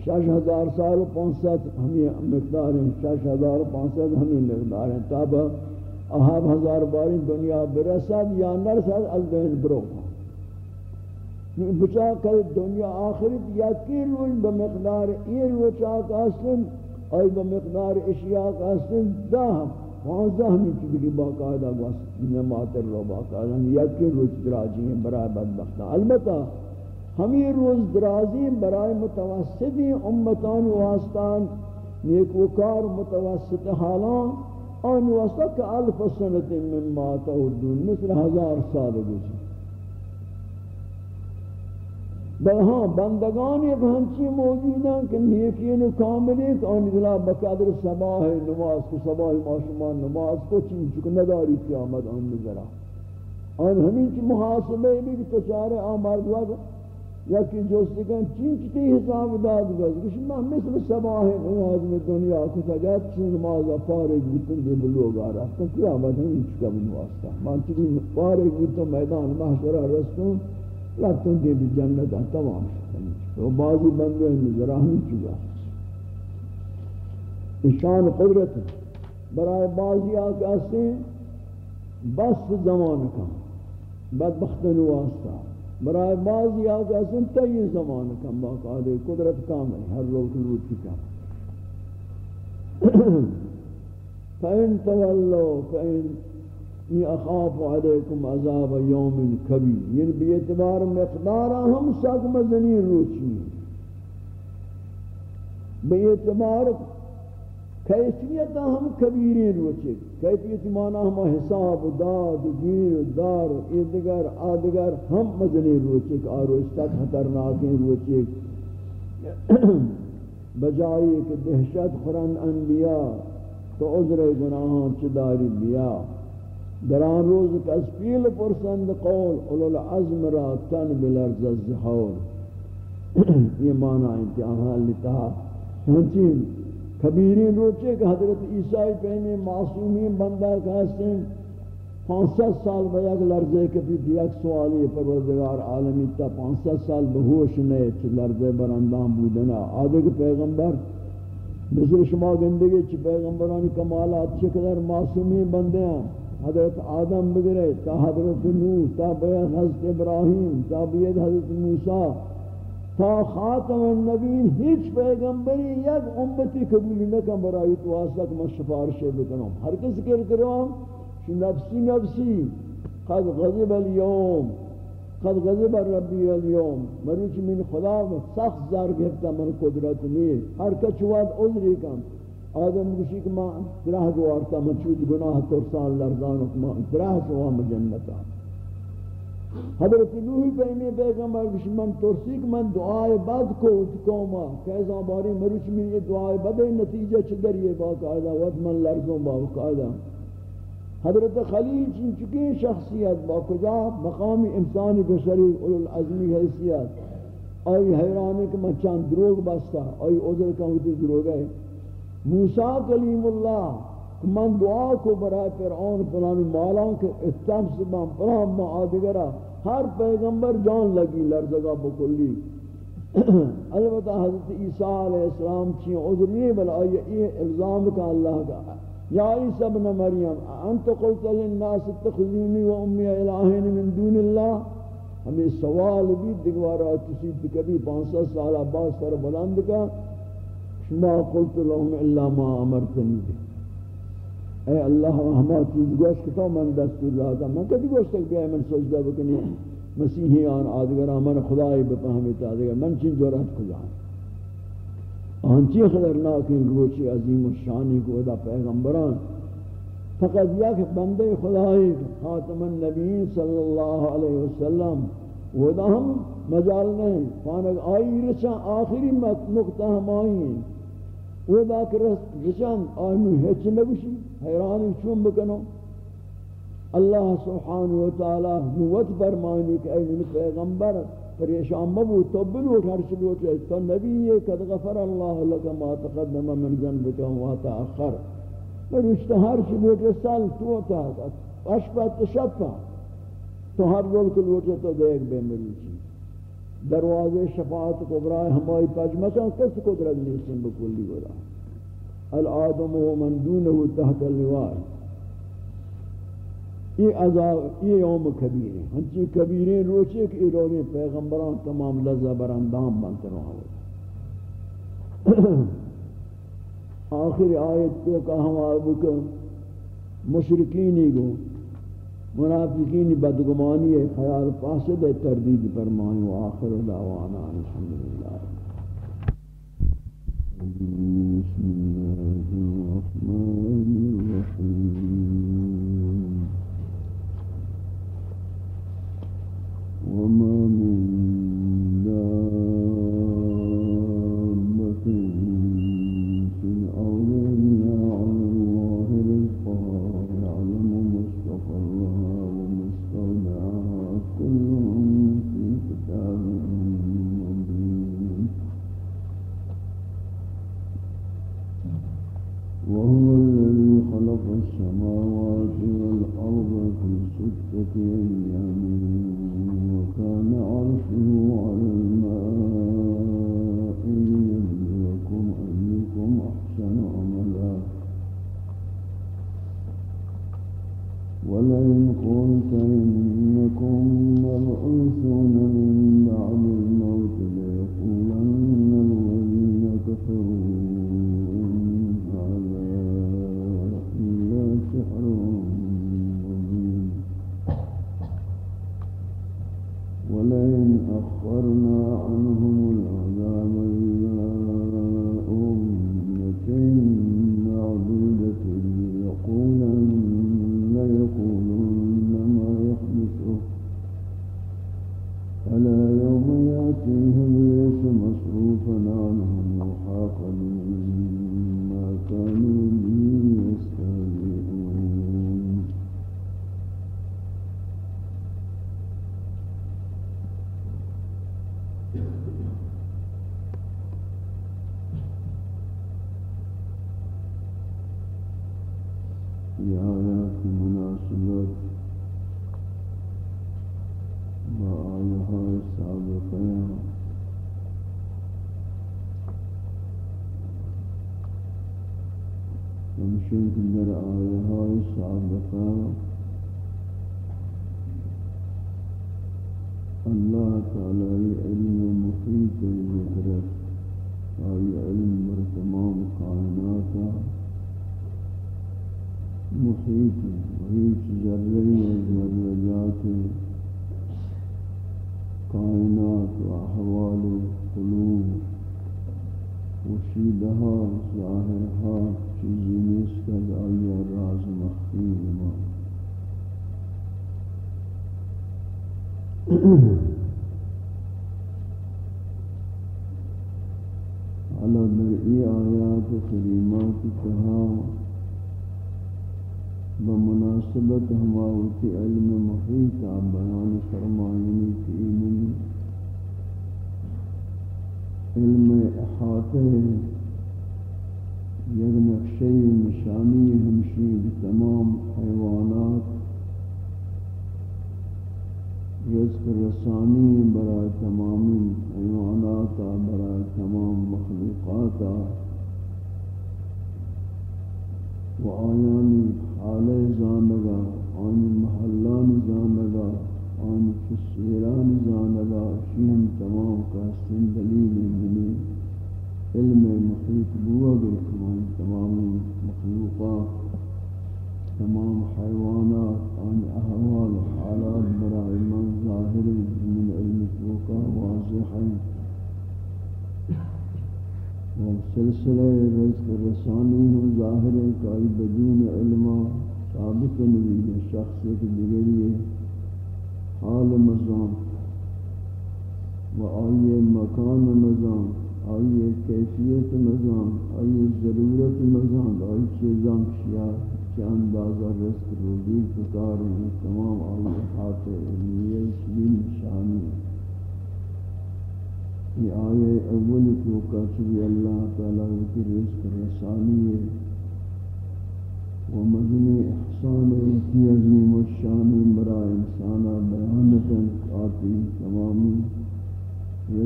شش ہزار سال و پانسد ہمیں مقدار ہیں شش ہزار و پانسد ہمیں مقدار ہیں تب احاب ہزار باری دنیا برسد یا نرسد از بین برو بچا کل دنیا آخرت یا کی روز بمقدار این روچا کا اسلم ای بمقدار اشیاء کا اسلم دا ہم پانزہ ہمیں چکی باقاعدہ واسط نمات رو باقاعدہ یا کی روز دراجی ہیں برای بدبختہ البتہ ہمیں روز درازی برائے متوسطی امتان واسطان نیک وکار متوسط حالان، آن وسط الف سنت من ما تعدون، مثل ہزار سال گزر بل ہاں بندگان ایک ہمچی موجود ہیں کہ نیکین کامل ایک آن دلا بقدر سباہ نماز کو سباہ معاشمان نماز کو چین چکہ نداری قیامت آن نظرہ آن ہمیں کی محاسبہ بھی کہ تو چارے آمار دعا یا کہ جو سکن چین چتی حساب داد گز کچھ میں مثل سباہ نماز میں دنیا کو سجاد چین نماز فارغ بیتن دے بلوگ آ رہا تو قیامت ہمیں چکا بنواستا من چکی فارغ بیتن میدان محشرہ رستوں رفتن دے بھی جنت تمام تو بعضی بندے ہیں ذرا ہم چوگا اشان قدرت برائے بعضی آکے اسے بس زمان کا بدبخت نواستا برائے بعضی آکے اسے تی زمان کا باقاعدہ قدرت کامل ہر روز روز کی کام فَإِن تَوَلَّوْا فَإِن یہ اخاف علیکم عذاب یوم کبیر۔ یعنی بی اعتبار مقدار ہم ساک مزنی روچی۔ بی اعتبار کیفیت ہم کبیری روچی کیفیت مانا ہم حساب داد گیر دار ادگر آدگر ہم مزنی روچی آروش تک خطرناکی روچی بجائی کہ دہشت خورن انبیاء تو عذر گناہاں چداری بیا۔ در آن روز که پیل پرسند قول، اولو العظم را تن بلرز الزحور یہ معنی انتہا لتا ہنچین کبیرین روچے کہ حضرت عیسیٰ پہنے معصومین بندہ کہتے ہیں پانسد سال بیاک لرزے کے پھر یک سوالی پروردگار عالمی تا پانسد سال بہوش نئے چھ لرزے برندام بودنا آدھے کے پیغمبر، مثل شما گندگی چھ پیغمبرانی کمالات چکدر معصومین بندے ہیں۔ حضرت آدم بگرے، تا حضرت نوح، تا بیت حضرت ابراہیم، تا بیت حضرت موسیٰ تا خاتم النبین ہیچ پیغمبری یک امتی قبول نکن برائی تو آسا کہ میں شفارشے بکنم. ہر کس کر کرام شو نفسی نفسی. قد غضب اليوم. قد غضب ربی اليوم. مروچ من خدا سخت زار گفتا من قدرت نہیں ہر کچھ واد عذری کم آدم گوشی کہ ماں درہ گوارتا مچود گناہ ترسان لرزان اکما درہ سوام جنتا حضرت نوحی پہمی پیغمبر گوشی من ترسی کہ من دعائے بد کو اتکوما کیسا باری مروچ من یہ دعائے بد نتیجہ چدر یہ باقاعدہ وقت من لرزون باقاعدہ حضرت خلیل چین چکی شخصیت با کجا؟ مقامی انسانی بشری، اولو العظمی حیثیت. آئی حیرانے کہ میں چاند دروگ بستا آئی عذر کا ہوتی دروگ ہے موسیٰ کلیم اللہ من دعا کو برای فرعون پلانی مالان کے اتم سبان پلان ما آدگرہ ہر پیغمبر جان لگی، لرزگا بکلی. البتہ حضرت عیسیٰ علیہ السلام چین عذر نہیں بل آئیے یہ الزام کا اللہ کا یا عیسیٰ بن مریم، انت قلت للناس اتخذونی و امی الہین من دون اللہ ہمیں سوال بھی دگوارا کسی کبھی پانسا سالہ بعد سر بلند کا ما قلت لهم الا ما امرتنی اے اللہ ہما چیز گوشت کتا من دستور داتا من کدی گوشت تک بیائی من سجدہ بکنی مسیحی آن آدگر من خدای بفهمی تا آدگر من چین جورت کجا آن چی خطرناک این روچی عظیم و شانی کو ادا پیغمبران فقط یک بندے خدای خاتم النبیین صلی اللہ علیہ وسلم وہ ہم مجال نہیں فانک آئی رچا آخری نقطہ ہم آئی ہیں وہ باک رسان آنو ہیچ نگوشی حیرانی چون بکنو اللہ سبحانہ وتعالی نوت برمانی کہ این پیغمبر پریشان مبو تو بلوٹ ہر چلوٹ رہے تو نبی یہ قد غفر اللہ لکا ما تقدم من ذنبکا و تاخر مروشتا ہر چلوٹ رسال تو تا اشپت شپا تو ہر رول کلوٹ رہے تو دیکھ بے مروشی دروازے شفاعت کبرائے ہمائی پجمتا کس قدرت نیسن بکلی گرا الادم و من دونه تحت اللواء یہ عذاب، یہ یوم کبیر ہے ہنچی کبیرین روچے کہ ایرونی پیغمبران تمام لذہ براندام بنتے رہا آخر آیت کو کہا ہم آبکا مشرکینی گو۔ منافقین بدگمانی خیال فاسد تردید فرمائیں وآخر دعوانا الحمدللہ بسم الله الرحمن الرحيم وما من ذکر یا من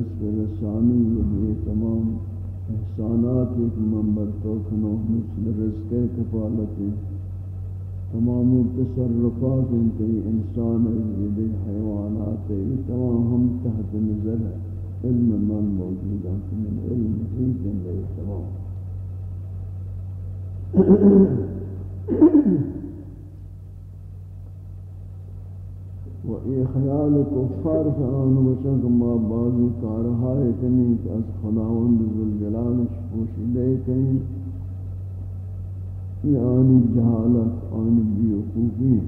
اس پر رسانی یہ تمام احسانات ایک منبر توکنو مثل رزق کفالت تمام تصرفات انتی انسان یہ حیوانات یہ تمام ہم تحت نظر علم من موجود ہے من علم ہی تمام۔ و ای خیال کفار شان وشن ما بازی کارهای کنی که از خداوند ذوالجلالش پوشیده کنی یعنی يعني جهالت آن بیوقوفی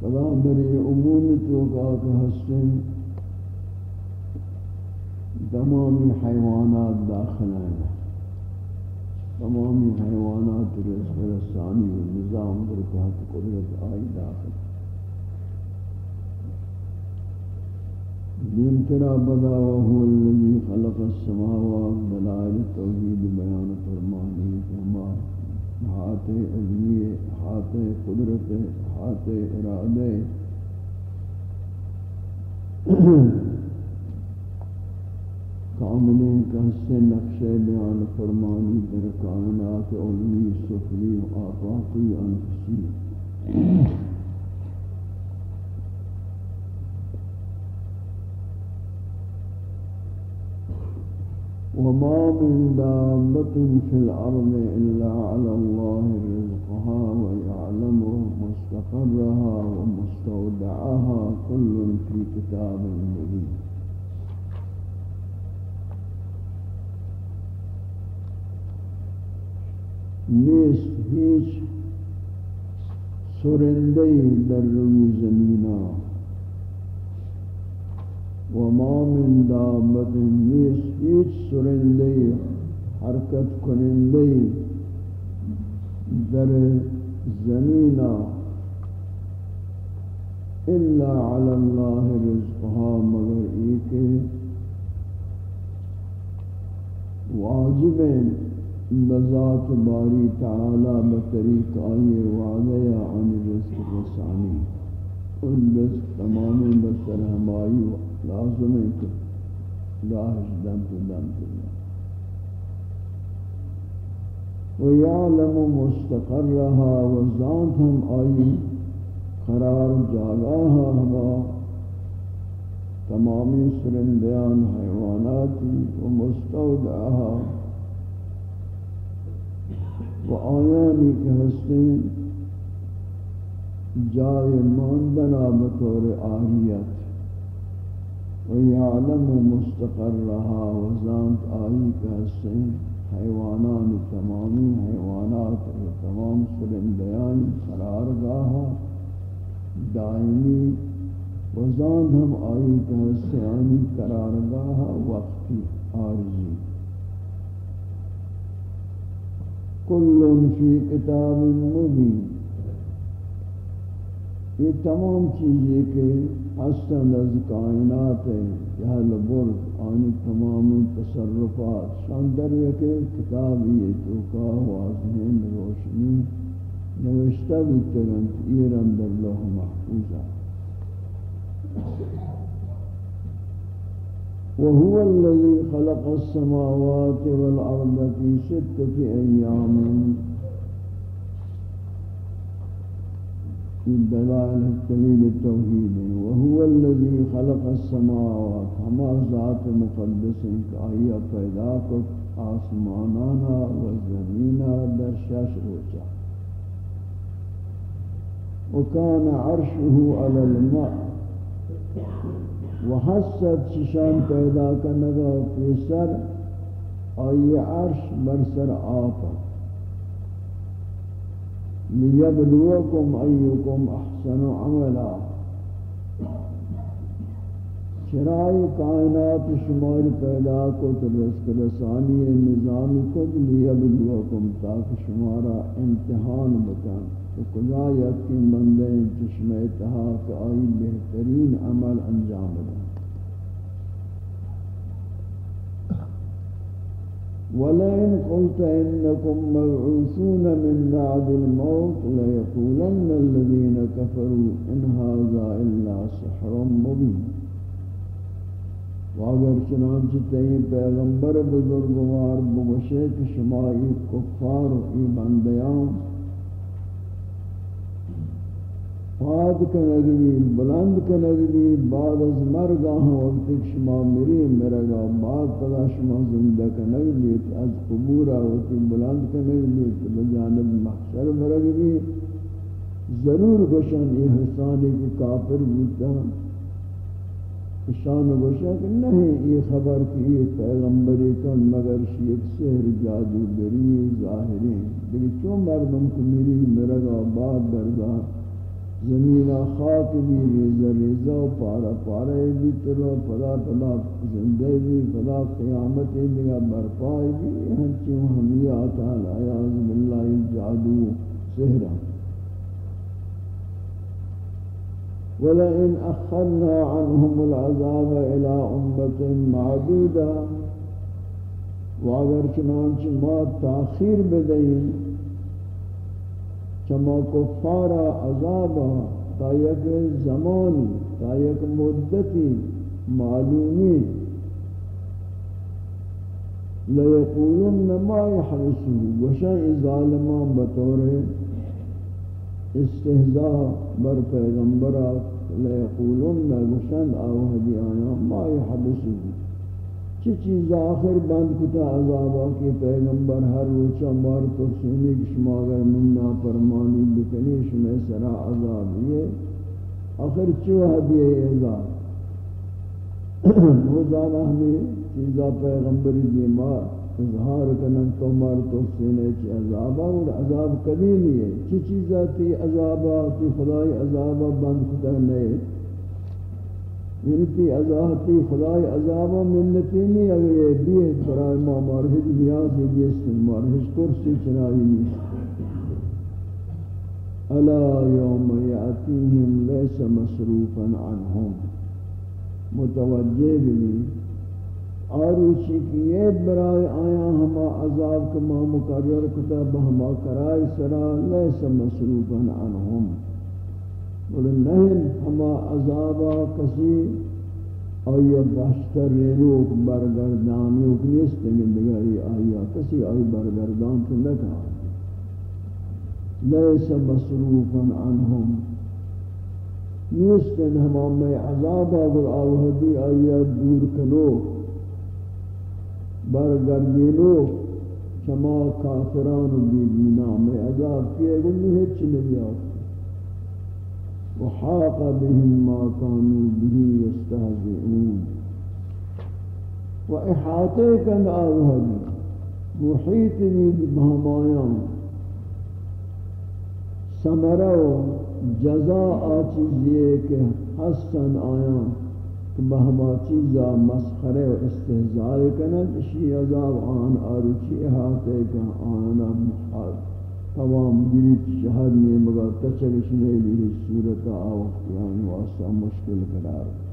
کلام در یہ عمومی توقع کہ حسن تمامی حیوانات داخل آئے تمامی حیوانات رزق رسانی و نظام در تحت قدرت آئی داخل. دین ترا بدا و هو اللذی خلق السماوات دلائل توحید بیان فرمانی فرما حات عزمی حات قدرت حات ارادے. کاملیں کا سے نقش بیان فرمانی در کائنات علمی سفلی آفاقی انفسی. وما من دابة في الأرض إلا على الله رزقها ويعلم مستقرها ومستودعها كل في كتاب مبين نیست هیچ سرندهی در روی زمینه وما من دابت نیس ایچ سرندی حرکت کنندی در زمینا الا علی اللہ رزقها، مگر ایک واجب بذات باری تعالی بطریق آئی وعدہ عن رزق رسانی۔ ان رزق تمام بسر ہمائی لازم ہے کہ لاہش دم تو دم تو ويعلم مستقرها وزانتهم آئی قرار جاگاها ہما۔ تمامی سرندیان، حیواناتی ومستودعها و آیانی کہ ہستیں جائے ماندنا بطور آریت. ويعلم مستقرها وزانت آئی کا حسن حیوانان تمامی، حیوانات و تمام سرندیان قرارگاہ دائمی. وزانت ہم آئی کا حسن قرارگاہ وقتی عارضی کل فی کتاب مبین۔ یہ تمام چیزیں کہ حسن از کائنات جہل برد، آنی تمام تصرفات شان در یک کتابی توکا واضحین روشنی نوشتہ بھی تگنت ایران در لوح محفوظہ وهو الذي خلق السماوات والأرض في ستة أيام. في دلائل الدليل التوحيد. وهو الذي خلق السماوات. هما ذات مقدس كأي پیدا آسمانانا و زمینا در شش روچا وكان عرشه على الماء. وحسد ششان پیدا کرنگا في سر، آئی عرش برسر آفا. ليبلوكم أيكم أحسن عملا. شرائی کائنات شمار پیدا کو تو رزق رسانی نظام کو لیبلوکم تاکہ شمارا امتحان بکن. تو کجا یقین بندے چشم اتحاق آئی بہترین عمل انجام دیں ولئن قلت إنكم مبعوثون من بعد الموت ليقولن الذين كفروا إن هذا إلا سحر مبين۔ واگر چنانچہ تئی پیغمبر بزرگوار بگوشے کہ شمائی کفار و ایمان پاد کنگی بلند کنگی بعد از مرگا ہم وقت شما مری مرگا بعد پدا شما زندہ کنگی از قبورا وقت بلند کنگی بجانب محشر مرگی ضرور گوشن یہ حسانی کی کافر بودتا شان گوشا کہ نہیں یہ خبر کہ یہ پیغمبری کن، مگر شیخ سحر جادو بری ظاہری لیکن چون مردم کو میری مرگا بعد درگاہ زمین خاک بھی ریزہ ریزہ و پارا پارا بھی تلو، پدا پدا زندے بھی، پدا قیامت دیگا برپائی بھی، ہنچوں ہمی آتا لائیاز باللہ جادو سہرہ ولئن أخرنا عنهم العذاب إلى أمة معدودة واگر چنانچہ ما تاخیر بدہیم چما کفارا عذابا تا یک زمانی، تا یک مدتی معلومی. لیقولن ما يحرسو وشای ظالمان بطور استهزاء بر پیغمبرات لیقولن وشن آوہدی آیا ما يحرسو چی چیز آخر بند کتا عذابا کی پیغمبر ہر روچا مار تو سینے کی شما اگر مننا فرمانی بکنی، شما سرا عذاب یہ آخر چو حدیع عذاب؟ وہ زانا ہمیں چیزا پیغمبری دیمار اظہار کنن تو مار تو سینے چی عذابا اور عذاب کبھی نہیں ہے۔ چی چیزا تی عذابا تی خدای عذابا بند کتا نہیں۔ یعنی تی عذابی خدای عذاب و منتی نہیں اگر یہ بیت برای ما مارحج نیازی جیستن مارحج کرسی چنائی نیست. الا یوم یعطیهم لیس مصروفا عنهم. متوجہ بھی آروچی کی یہ برای آیا ہما عذاب کما مقرر کتاب ہما کرائی سرا لیس مصروفا عنهم. بلے نہیں ہما عذابا کسی آیا باشتر رینوک برگردانیوک نیست لیکن دگری آیا کسی آئی برگردان تو نکا لیس مصروفا عنہم نیست ہما میں عذابا گر آوہدی آیا دور کنو. برگردینو. شما کافران و بیدینا میں عذاب کیے گل نہیں ہچ نہیں وحاق بهم ما كانوا به يستهزئون. وإحاطيك الأرهب محيط بهم آيان سمرو جزاء چیزیے کہ حسن آیان. کہ بہما چیزا مسخرے و استہزاء کنن اشی عذاب آن آروچی احاطے کا آنا محاط. تمام گریت شہر نے مگر تچگش نے لی صورت آوقت یعنی واسطہ مشکل قرار۔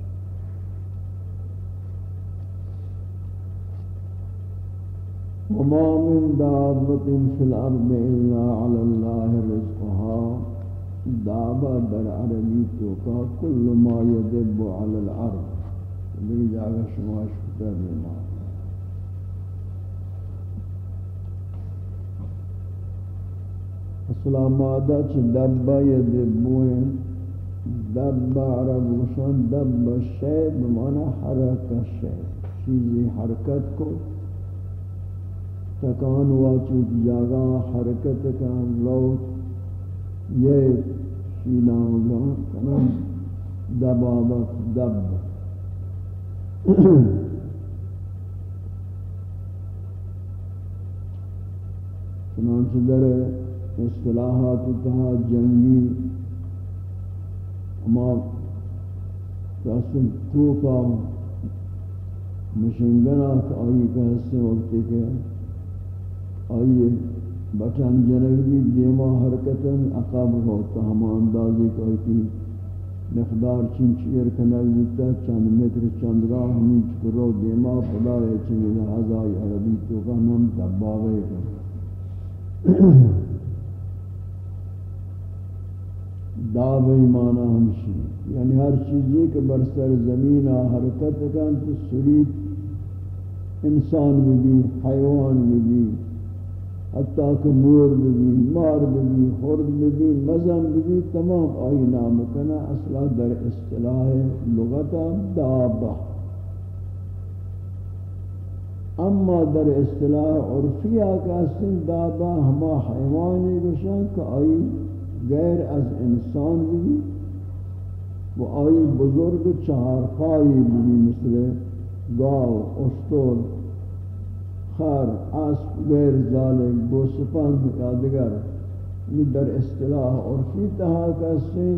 وما من دابة في الأرض إلا على الله رزقها۔ دابة در عربی توقع كل ما يدب على الأرض۔ لگی جاگہ شما شکر رمان اصلا مادہ چھ دبا یا دبوئن دبا عرب وشان دبا شے، بمعنی حرکت شے، چیزی حرکت کو تکان واچوت جاگا، حرکت کان لوت، یہ شینا ہوگا کنم دبابت دب. چنانچہ در اصطلاحات تہا جنگی اما قسم توفا مشنگنا آئی کا حصے وقتی کے آئی بٹن جنگی دیما حرکتاً اقاب ہوتا ہم اندازی کوئی کی مقدار چین چیر کنگ بودتا چند متر، چند راہ ہمیں چکرو دیما خدا ہے، چنگی لحظائی عربی تو کا نم دباوے کر داب ایمانہ ہمشی۔ یعنی ہر چیزی کے برسر زمین حرکت کن تو سرید انسان بھی بھی حیوان بھی بھی حتیٰ کہ مور بھی بھی مار بھی بھی خرد بھی بھی مزم بھی بھی تمام آئی نام کنا اصلا در اصطلاح لغتا دابہ اما در اصطلاح عرفیہ کا سن دابہ ہما حیوانی گشن کہ آئی غیر از انسان بھی وہ آئی بزرگ چہار پائی بھی مثل گاو اشتر خر، اسب، غیر ظالم گوسپند یا دیگر در اصطلاح عرفی تہا کسی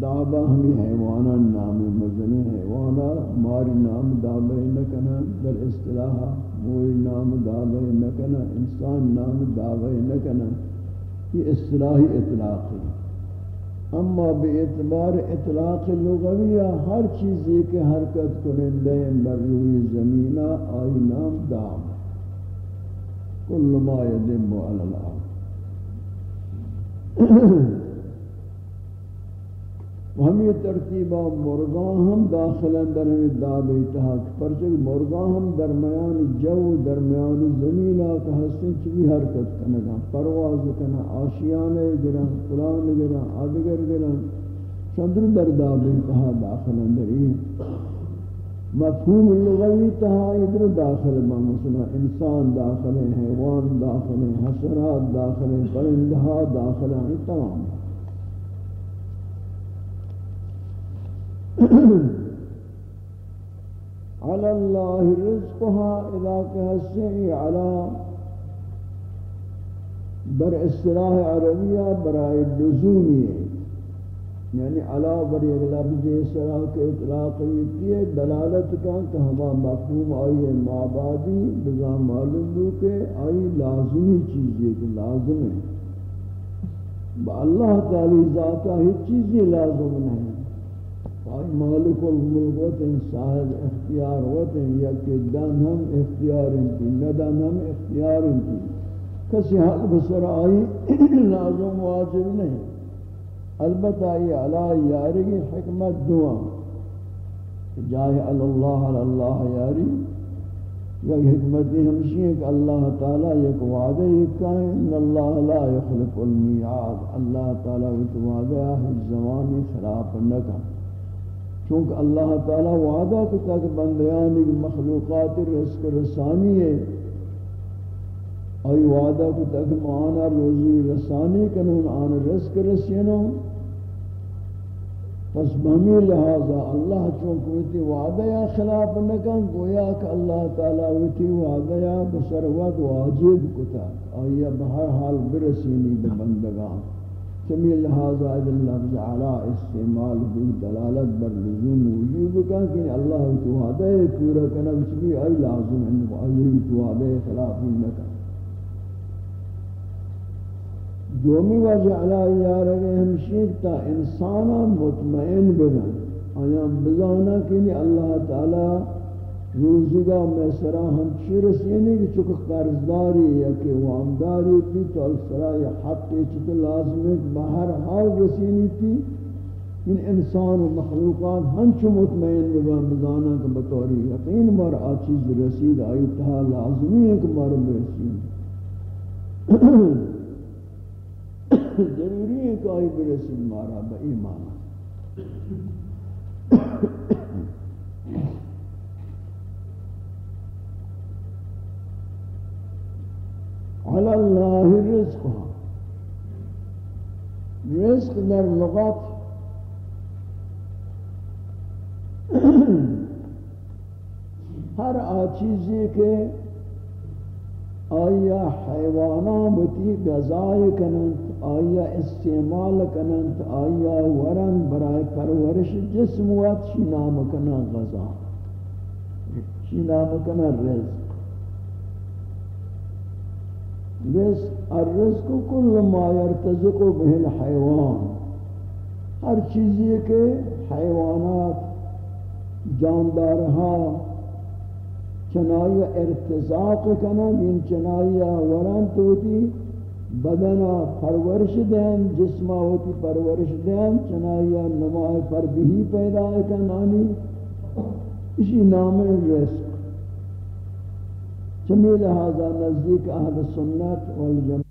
دابا ہمی حیوانا نام مزنی حیوانا ماری نام دابا نکنا در اصطلاح موری نام دابا نکنا انسان نام دابا نکنا یہ اصطلاحی اطلاق ہے۔ اما بے اعتبار اطلاق لغویہ، ہر چیزی کے حرکت کنندے بر روی زمینہ آئی نام دام۔ کل ما یدم علی الارض۔ ہمیں ترتیبہ مرغاں ہم داخل اندر ہمیں داب اتحاق پرچک مرغاں ہم درمیان جو درمیان زمین آتا حسن چوی حرکت کنگا پرواز کنا آشیانے گرن، فلان گرن، آدگر گرن، چندر در داب اتحاق داخل اندر ہی مفہوم لغوی تہا ادھر داخل با مثلا انسان داخل ہیں حیوان داخل ہیں حسرات داخل ہیں پرندہا داخل ہیں تمام۔ على الله رزقها اذا كهسي على بر اصطلاح عربیہ برائے لزومی ہے یعنی علا بر ایک لفظ اصطلاح کے اطلاق ہوتی ہے دلالت کا کہ ہما مفہوم آئی معبادی بزا معلوم ہو کہ آئی لازمی چیز ہے، کہ لازم ہے. با اللہ تعالی ذاتہ ہی چیزی لازم نہیں آئی مالک الملک صاحب اختیار ہوتے ہیں یا کہ دن ہم اختیار انتی ندن ہم اختیار انتی کسی حق بسر آئی لازم واجب نہیں البتہ یہ علی یاری حکمت دعا جائے اللہ اللہ یاری یک حکمتی ہمشی ہے کہ اللہ تعالیٰ یک وعدہ یک کہیں ان اللہ لا يخلق المیعاد. اللہ تعالیٰ یک وعدہ ہے زمانی خلاف نکا چونکہ اللہ تعالی وعدہ کو تک بندیان مخلوقات رزق رسانی ہے ای وعدہ کو تک معانا روزی رسانی کنون آن رزق رسینو پس بہمی لہذا اللہ چونکہ ویتی وعدہ یا خلاف نکن گویا کہ اللہ تعالی ویتی وعدہ یا بسر وقت واجب کتا آیا بہر حال برسینی بندگان۔ چمی لہذا اذن لفظ علا استعمال بھی دلالت بر لزوم وجوب کا کہ اللہ تو وعدہ پورا کرنا چمی ای لازم ہے آئی تو وعدہ خلاف نہ کر۔ دومی وجہ علا یار ہمشیر تا انسانا مطمئن بنا آیا بزانا کہ اللہ تعالی روزگا میں سرا ہم چیر سینے کی چکہ قرضداری یا کہ وامداری تھی تو السرا یا حق کے چکہ لازم ہے بہر حال رسینی تھی۔ ان انسان و مخلوقات ہم چو مطمئن بگان بزانا کہ بطوری یقین مر آچیز رسید، آئی تہا لازمی ہے کہ مر برسید ضروری ہے کہ آئی برسید مارا با ایمان۔ على الله رزقها رزق در لغت ہر آچیزی کے آیا حیوانان بتی غذای کنند آیا استعمال کنند آیا ورن برای پرورش جسم وقت شی نام کنند غذا؟ شی نام کنند رزق؟ رزق الرزق کل ما يرتزق به الحيوان ہر چیزی کے حیوانات جاندارها چنائی ارتزاق کنن ان چنائی وران توتی بدنا پرورش دین جسمہ ہوتی پرورش دین چنائی نمائی پر بھی پیدا کنانی اسی نام رزق چمی لہذا نزدیک اہل سنت والجمع